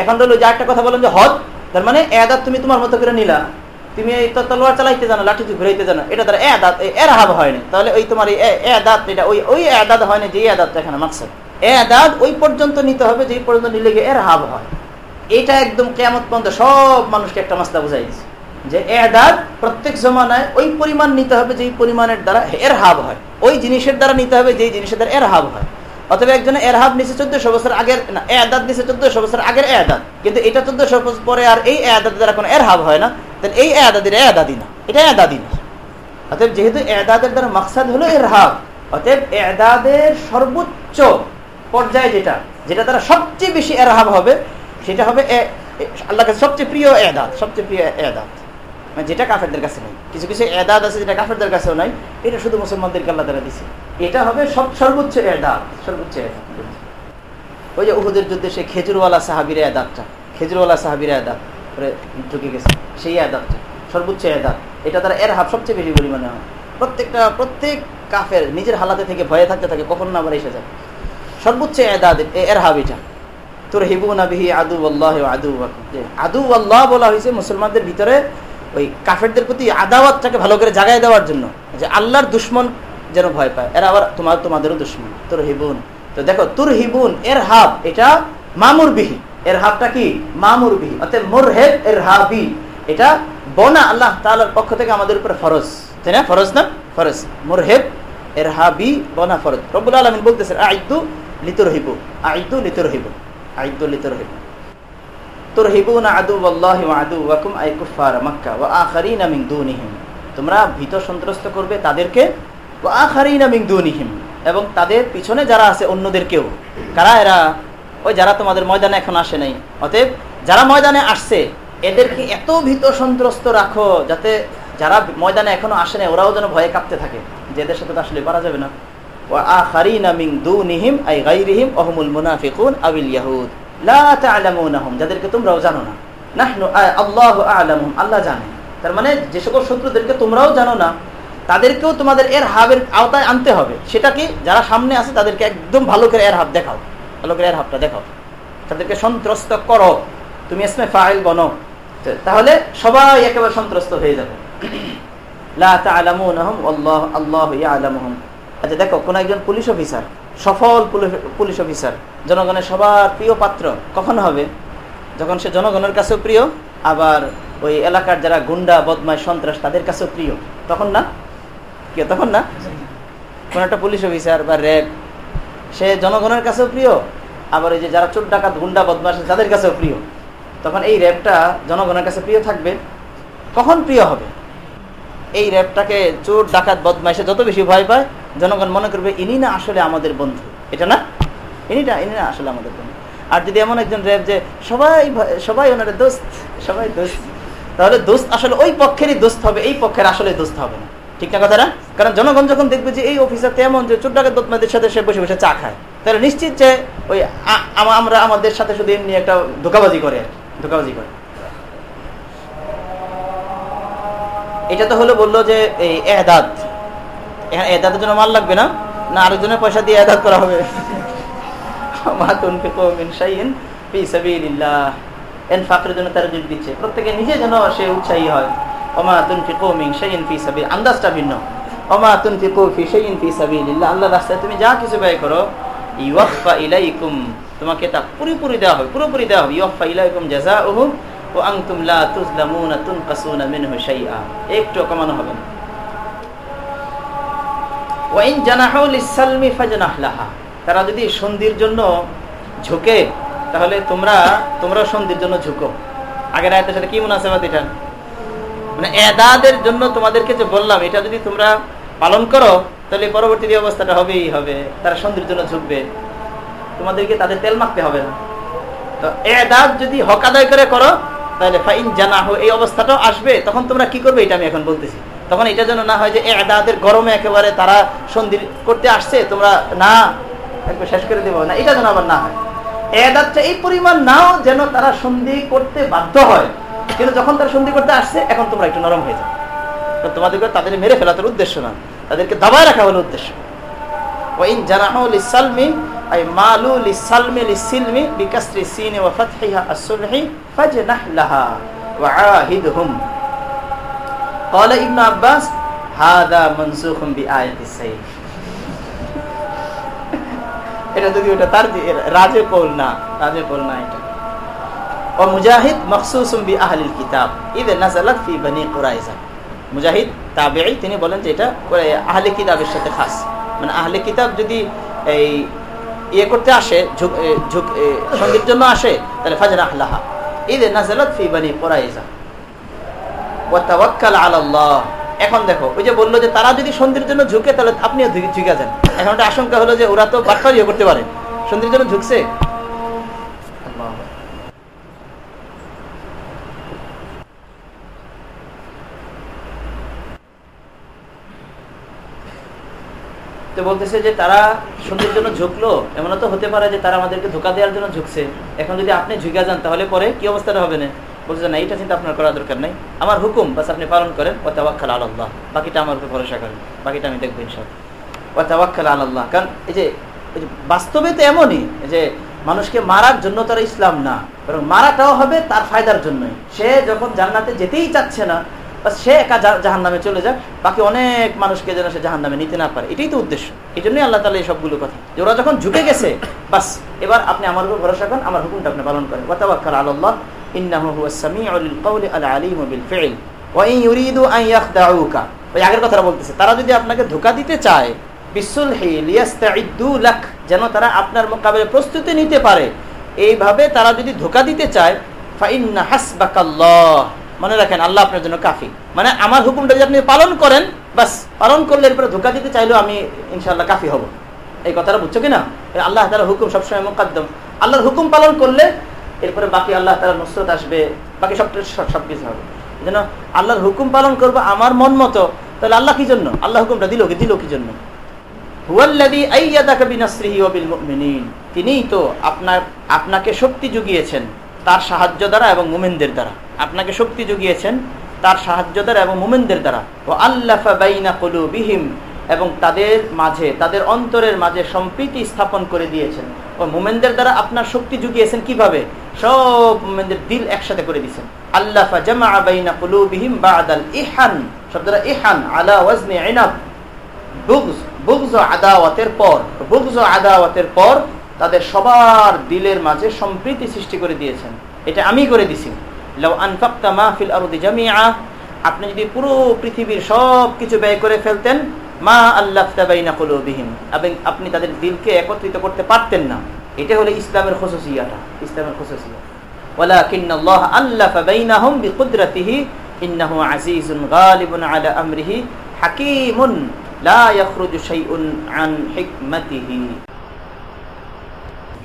এখন হলো যে একটা কথা বললাম যে, হজ। তার মানে এদাত তুমি তোমার মতো করে নিলা। তুমি এই তলোয়ার চালাইতে জানো, লাঠি ঘুরাইতে জানো, এটা দ্বারা এদাত এর হাব হয়নি তাহলে ওই তোমার এই এদাত, এটা ওই ওই এদাত হয়নি যে এদাতটা এখানে মাকসাদ। এদাত ওই পর্যন্ত নিতে হবে যে পর্যন্ত নিলে গিয়ে এর হাব হয়। এটা একদম কেমত পর্যন্ত সব মানুষকে একটা মাসলা বুঝাই দিচ্ছে যে এদাত প্রত্যেক জমানায় ওই পরিমাণ নিতে হবে যেই পরিমাণের দ্বারা এর হাব হয়। ওই জিনিসের দ্বারা নিতে হবে যেই জিনিসের দ্বারা এর হাব হয়। অথবা একজনে এরহাব নিচে চোদ্দশো বছর আগের না, এদাত নিচে চোদ্দশো বছর আগের এদাত। কিন্তু এটা চোদ্দশো বছর পরে আর এই এদাত দ্বারা কোনো এরহাব হয় না। তাহলে এই এদাদির এদাদি না এটা এদাদি না অতএব যেহেতু এদাদের দ্বারা মাকসাদ হলো এর হাব অতএব এদাদের সর্বোচ্চ পর্যায়ে যেটা যেটা দ্বারা সবচেয়ে বেশি এরহাব হবে, সেটা হবে আল্লাহ কাছে সবচেয়ে প্রিয় এদাত সবচেয়ে প্রিয় এদাত মানে যেটা কাফেরদের কাছে নেই। কিছু কিছু এদাদ আছে যেটা কাফেরদের কাছেও নাই, এটা শুধু মুসলমানদেরকে আল্লাহ তারা দিছে। এটা হবে সব, সর্বোচ্চ এদাত সর্বোচ্চ এদাত ওই যে উহুদের যুদ্ধে সেই খেজুরওয়ালা সাহাবির এদাদটা, খেজুরওয়ালা সাহাবির এদাত ঢুকে গেছে। সেই এদাতটা সর্বোচ্চ এদাত এটা তারা এর হাব সবচেয়ে বেশি পরিমাণে হয়। প্রত্যেকটা, প্রত্যেক কাফের নিজের হালাতে থেকে ভয়ে থাকতে থাকে, কখন না আবার এসে যায়। সর্বোচ্চ এদাত এর হাব এটা। তোর হিবুনা বিহি আদু আল্লাহ আদু আদু আল্লাহ বলা হয়েছে মুসলমানদের ভিতরে ওই কাফেরদের প্রতি আদাওয়াতটাকে ভালো করে জাগাই দেওয়ার জন্য। যে আল্লাহর দুশ্মন যেন ভয় পায়, এরা আবার তোমার, তোমাদেরও দুশ্মন। তোর হিবুন তো দেখো তুর হিবুন এর হাব এটা মামুর বিহি এর হাবটা কি মামুর বিহি অর্থাৎ এটা বনা আল্লাহ তালার পক্ষ থেকে আমাদের উপরে ফরজ। তাই না? ফরজ না? ফরজ। মোর হেব এর হাবি বনা ফরজ। রব্বুল আলমিন বলতেছেন, আইদু লিতুর হিবু আইদু লিতুর হিবু আইদু লিতুর হিবু তুরহিবুনা আদু আল্লাহ আদু ওয়াকুম আই কুফার মক্কা ওয়া আখারিনা দুনিহিম। তোমরা ভীত সন্ত্রস্ত করবে তাদেরকে এবং তাদের পিছনে যারা আছে অন্যদেরকেও কারা এরা? ওই যারা তোমাদের ময়দানে এখন আসে নাই। অতএব যারা ময়দানে আসছে, এদেরকে এত ভীত সন্ত্রস্ত রাখো যাতে যারা ময়দানে এখনও আসে নাই, ওরাও যেন ভয়ে কাঁপতে থাকে যে এদের সাথে আসলে পারা যাবে না। যাদেরকে তোমরাও জানো না। আল্লাহ জানে। তার মানে যে সকল শত্রুদেরকে তোমরাও জানো না, তাদেরকেও তোমাদের এর হাবের আওতায় আনতে হবে। সেটা কি যারা সামনে আছে, তাদেরকে একদম ভালো করে এর হাব দেখাও। ভালো করে হাবটা দেখো। তাদেরকে সন্ত্রস্ত করো। তুমি এসমে ফাইল বনো তাহলে সবাই একেবারে সন্ত্রস্ত হয়ে যাবে। আচ্ছা দেখো, কোন একজন পুলিশ অফিসার, সফল পুলিশ অফিসার, জনগণের সবার প্রিয় পাত্র কখন হবে? যখন সে জনগণের কাছেও প্রিয়, আবার ওই এলাকার যারা গুন্ডা বদমায় সন্ত্রাস, তাদের কাছেও প্রিয়। তখন না? কি, তখন না? কোন একটা পুলিশ অফিসার বা র্যাব সে জনগণের কাছেও প্রিয়, আবার এই যে যারা চোর ডাকাত, গুন্ডা বদমাস তাদের কাছেও প্রিয়। তখন এই র্যাবটা জনগণের কাছে প্রিয় থাকবে। কখন প্রিয় হবে? এই র্যাবটাকে চোর, ডাকাত বদমাইশে যত বেশি ভয় পায়, জনগণ মনে করবে, ইনি না আসলে আমাদের বন্ধু। এটা না? ইনিটা ইনি না আসলে আমাদের বন্ধু। আর যদি এমন একজন র্যাব যে সবাই সবাই ওনার দোস্ত, সবাই দোস্ত, তাহলে দোস্ত আসলে ওই পক্ষেরই দোস্ত হবে, এই পক্ষের আসলে দোস্ত হবে না। ঠিক না কথা না কারণ জনগণ যখন দেখবে যে এই অফিসার তেমন যে ডাকাত বদমাইদের সাথে সে বসে বসে চা খায় তাহলে নিশ্চিত যে ওই আমরা আমাদের সাথে শুধু এমনি একটা ধোকাবাজি করে ধোকাবাজি করে। এটা তো হলো বলল যে এই এহদাদ এখানে এহদাদের জন্য মাল লাগবে না? না, আরেকজনের পয়সা দিয়ে এহদাদ করা হবে। জন্য তারা দিচ্ছে, প্রত্যেকে নিজে যেন সে উৎসাহী হয়। ওমা তুনফিকু মিন শাইইন ফি সাবিল, আন্দাজটা ভিন্ন। ওমা তুনফিকু ফি শাইইন ফি সাবিলিল্লাহ, আল্লাহর রাস্তায় তুমি যা কিছু ব্যয় করো ইলাইকুম, তোমাকে তা পুরোপুরি দেওয়া হবে, পুরোপুরি দেওয়া হবে। ইউফা ইলাইকুম জাযাউহু ও আনতুম লা তুজলামুনা তুনকাসুনা মিনহু শাইআ একটু কমানো হবে না। ওয়াইন জানাহু লিসালমি ফাজনাহ লাহা। তারা যদি সন্ধির জন্য ঝুঁকে, তাহলে তোমরা তোমরা সন্ধির জন্য ঝুঁকো। আগের আয়াতের সাথে কি মুনাসাবাত এটা? মানে এদাদের জন্য তোমাদেরকে যে বললাম, এটা যদি তোমরা পালন করো, তাহলে পরবর্তী অবস্থাটা হবেই হবে, তারা সন্ধির জন্য ঝুঁকবে। তোমাদেরকে তাদের তেল মাখতে হবে না। তো এদাদ যদি হক আদায় করে করো, তাহলে ফাইন জানাহু, এই অবস্থাটাও আসবে, তখন তোমরা কি করবে এটা আমি এখন বলতেছি। তখন এটা যেন না হয় যে এদাদের গরমে একেবারে তারা সন্ধি করতে আসছে, তোমরা না, একবার শেষ করে দেবো না, এটা যেন আবার না হয়। এদাদটা এই পরিমাণ নাও যেন তারা সন্ধি করতে বাধ্য হয়। কিন্তু যখন তারা সন্ধি করতে আসছে এখন তোমরা একটু নরম হয়ে যাও তো তোমাদেরকে তাদের মেরে ফেলা তোর উদ্দেশ্য না তাদেরকে দাবায় রাখা হলো উদ্দেশ্য ওয়াইন জানাহু লিসালমি আই মালু লিসালমি লিসিলমি বিকাসরি সিনি ওয়া ফাতহিহা আস-সুলহি ফাজনাহ লাহা ওয়া আহিদহুম قال ابن عباس هذا منسوخ بآية السيف এটা যদি ওটা তার রাজে কৌল না রাজে কৌল না এটা ও মুজাহিদ মখসুসুম বি আহলিল কিতাব ঈদ নাজালাত ফি বনি কুরাইজা মুজাহিদ তাবেঈ তিনি বলেন যে এটা আহলে কিতাবের সাথে খাস। মানে আহলে কিতাব যদি এই ইয়ে করতে আসে সঙ্গীর জন্য আসে, তাহলে ফাজর আহলাহা। ঈদ নাজালাত ফি বনি কুরাইজা। ওয়া তাওয়াক্কাল আলা আল্লাহ এখন দেখো, ওই যে বলল যে তারা যদি সন্ধির জন্য ঝুঁকে, তাহলে আপনিও ঝুঁকে যান। এখন একটা আশঙ্কা হলো যে ওরা তো বাটফারিও করতে পারে। সন্ধির জন্য ঝুঁকছে তো বলতেছে যে তারা সন্ধির জন্য ঝুঁকলো। এমন তো হতে পারে যে তারা আমাদেরকে ধোকা দেওয়ার জন্য ঝুঁকছে। এখন যদি আপনি ঝুঁকে যান, তাহলে পরে কি অবস্থাটা হবে না? বলছে না, এইটা চিন্তা আপনার করার দরকার নেই। আমার হুকুম, বাস আপনি পালন করেন। ও তাওয়াক্কাল আল্লাহ। বাকিটা আমার উপর ভরসা করেন। বাকিটা আমি দেখব ইনশাল ও তাওয়াক্কাল আল্লাহ। কারণ এই যে বাস্তবে তো এমনই যে মানুষকে মারার জন্য তারা ইসলাম না। বরং মারাটাও হবে তার ফায়দার জন্যই। সে যখন জান্নাতে যেতেই চাচ্ছে না সে একা জাহান নামে চলে যাক, বাকি অনেক মানুষকে যেন সে জাহান নামে নিতে না পারে। এটাই তো উদ্দেশ্য। এই জন্যই আল্লাহ তালা এই সবগুলো কথা। যে ওরা যখন ঝুঁকে গেছে, বাস, এবার আপনি আমার উপর ভরসা করেন, আমার হুকুমটা আপনি পালন করেন। ওয়াতাবাক্কাল আল্লাহ আগের কথাটা বলতেছে, তারা যদি আপনাকে ধোঁকা দিতে চায় যেন তারা আপনার মোকাবেলায় প্রস্তুতি নিতে পারে। এইভাবে তারা যদি ধোঁকা দিতে চায়, ফাইন্না হাসবাকাল্লাহ। মনে রাখেন, আল্লাহ আপনার জন্য কাফি। মানে আমার হুকুমটা যদি আপনি পালন করেন, বাস, পালন করলে এরপরে ধোকা দিতে চাইলেও আমি ইনশাল্লাহ কাফি হব। এই কথাটা বুঝছ কিনা? আল্লাহ তালা হুকুম সবসময় মোকাদ্দম। আল্লাহর হুকুম পালন করলে এরপরে বাকি আল্লাহ তালা নুসরত আসবে, বাকি সব সব কিছু হবে। যেন আল্লাহর হুকুম পালন করব আমার মন মতো, তাহলে আল্লাহ কি জন্য? আল্লাহ হুকুমটা দিল কি? দিল কি জন্য? তিনিই তো আপনার আপনাকে শক্তি জুগিয়েছেন। তার সাহায্য দ্বারা এবং মুমেনদের দ্বারা। আপনাকে শক্তি জুগিয়েছেন তার সাহায্য দ্বারা এবং মুমেনদের দ্বারা। ও আল্লাহিম এবং তাদের মাঝে, তাদের অন্তরের মাঝে সম্প্রীতি স্থাপন করে দিয়েছেন। ও মুমেনদের দ্বারা আপনার শক্তি জুগিয়েছেন কীভাবে? সব মুমেনদের দিল একসাথে করে দিয়েছেন। আল্লাহ জামা বাইনা কুলুবিহিম বাদাল ইহান, শব্দটা ইহান, আলা ওয়াজনি ইনাব, বুগজ বুগজ আদাওয়াতের পর, বুগজ আদাওয়াতের পর তাদের সবার দিলের মাঝে সম্প্রীতি সৃষ্টি করে দিয়েছেন এটা আমি করে দিছি আপনি যদি পুরো পৃথিবীর সব কিছু ব্যয় করে ফেলতেন মা আল্লাহ বিহীন এবং আপনি তাদের দিলকে একত্রিত করতে পারতেন না এটা হলো ইসলামের খসুসিয়াটা ইসলামের খসুসিয়া ولكن الله ألف بينهم بقدرته إنه عزيز غالب على أمره حكيم لا يخرج شيء عن حكمته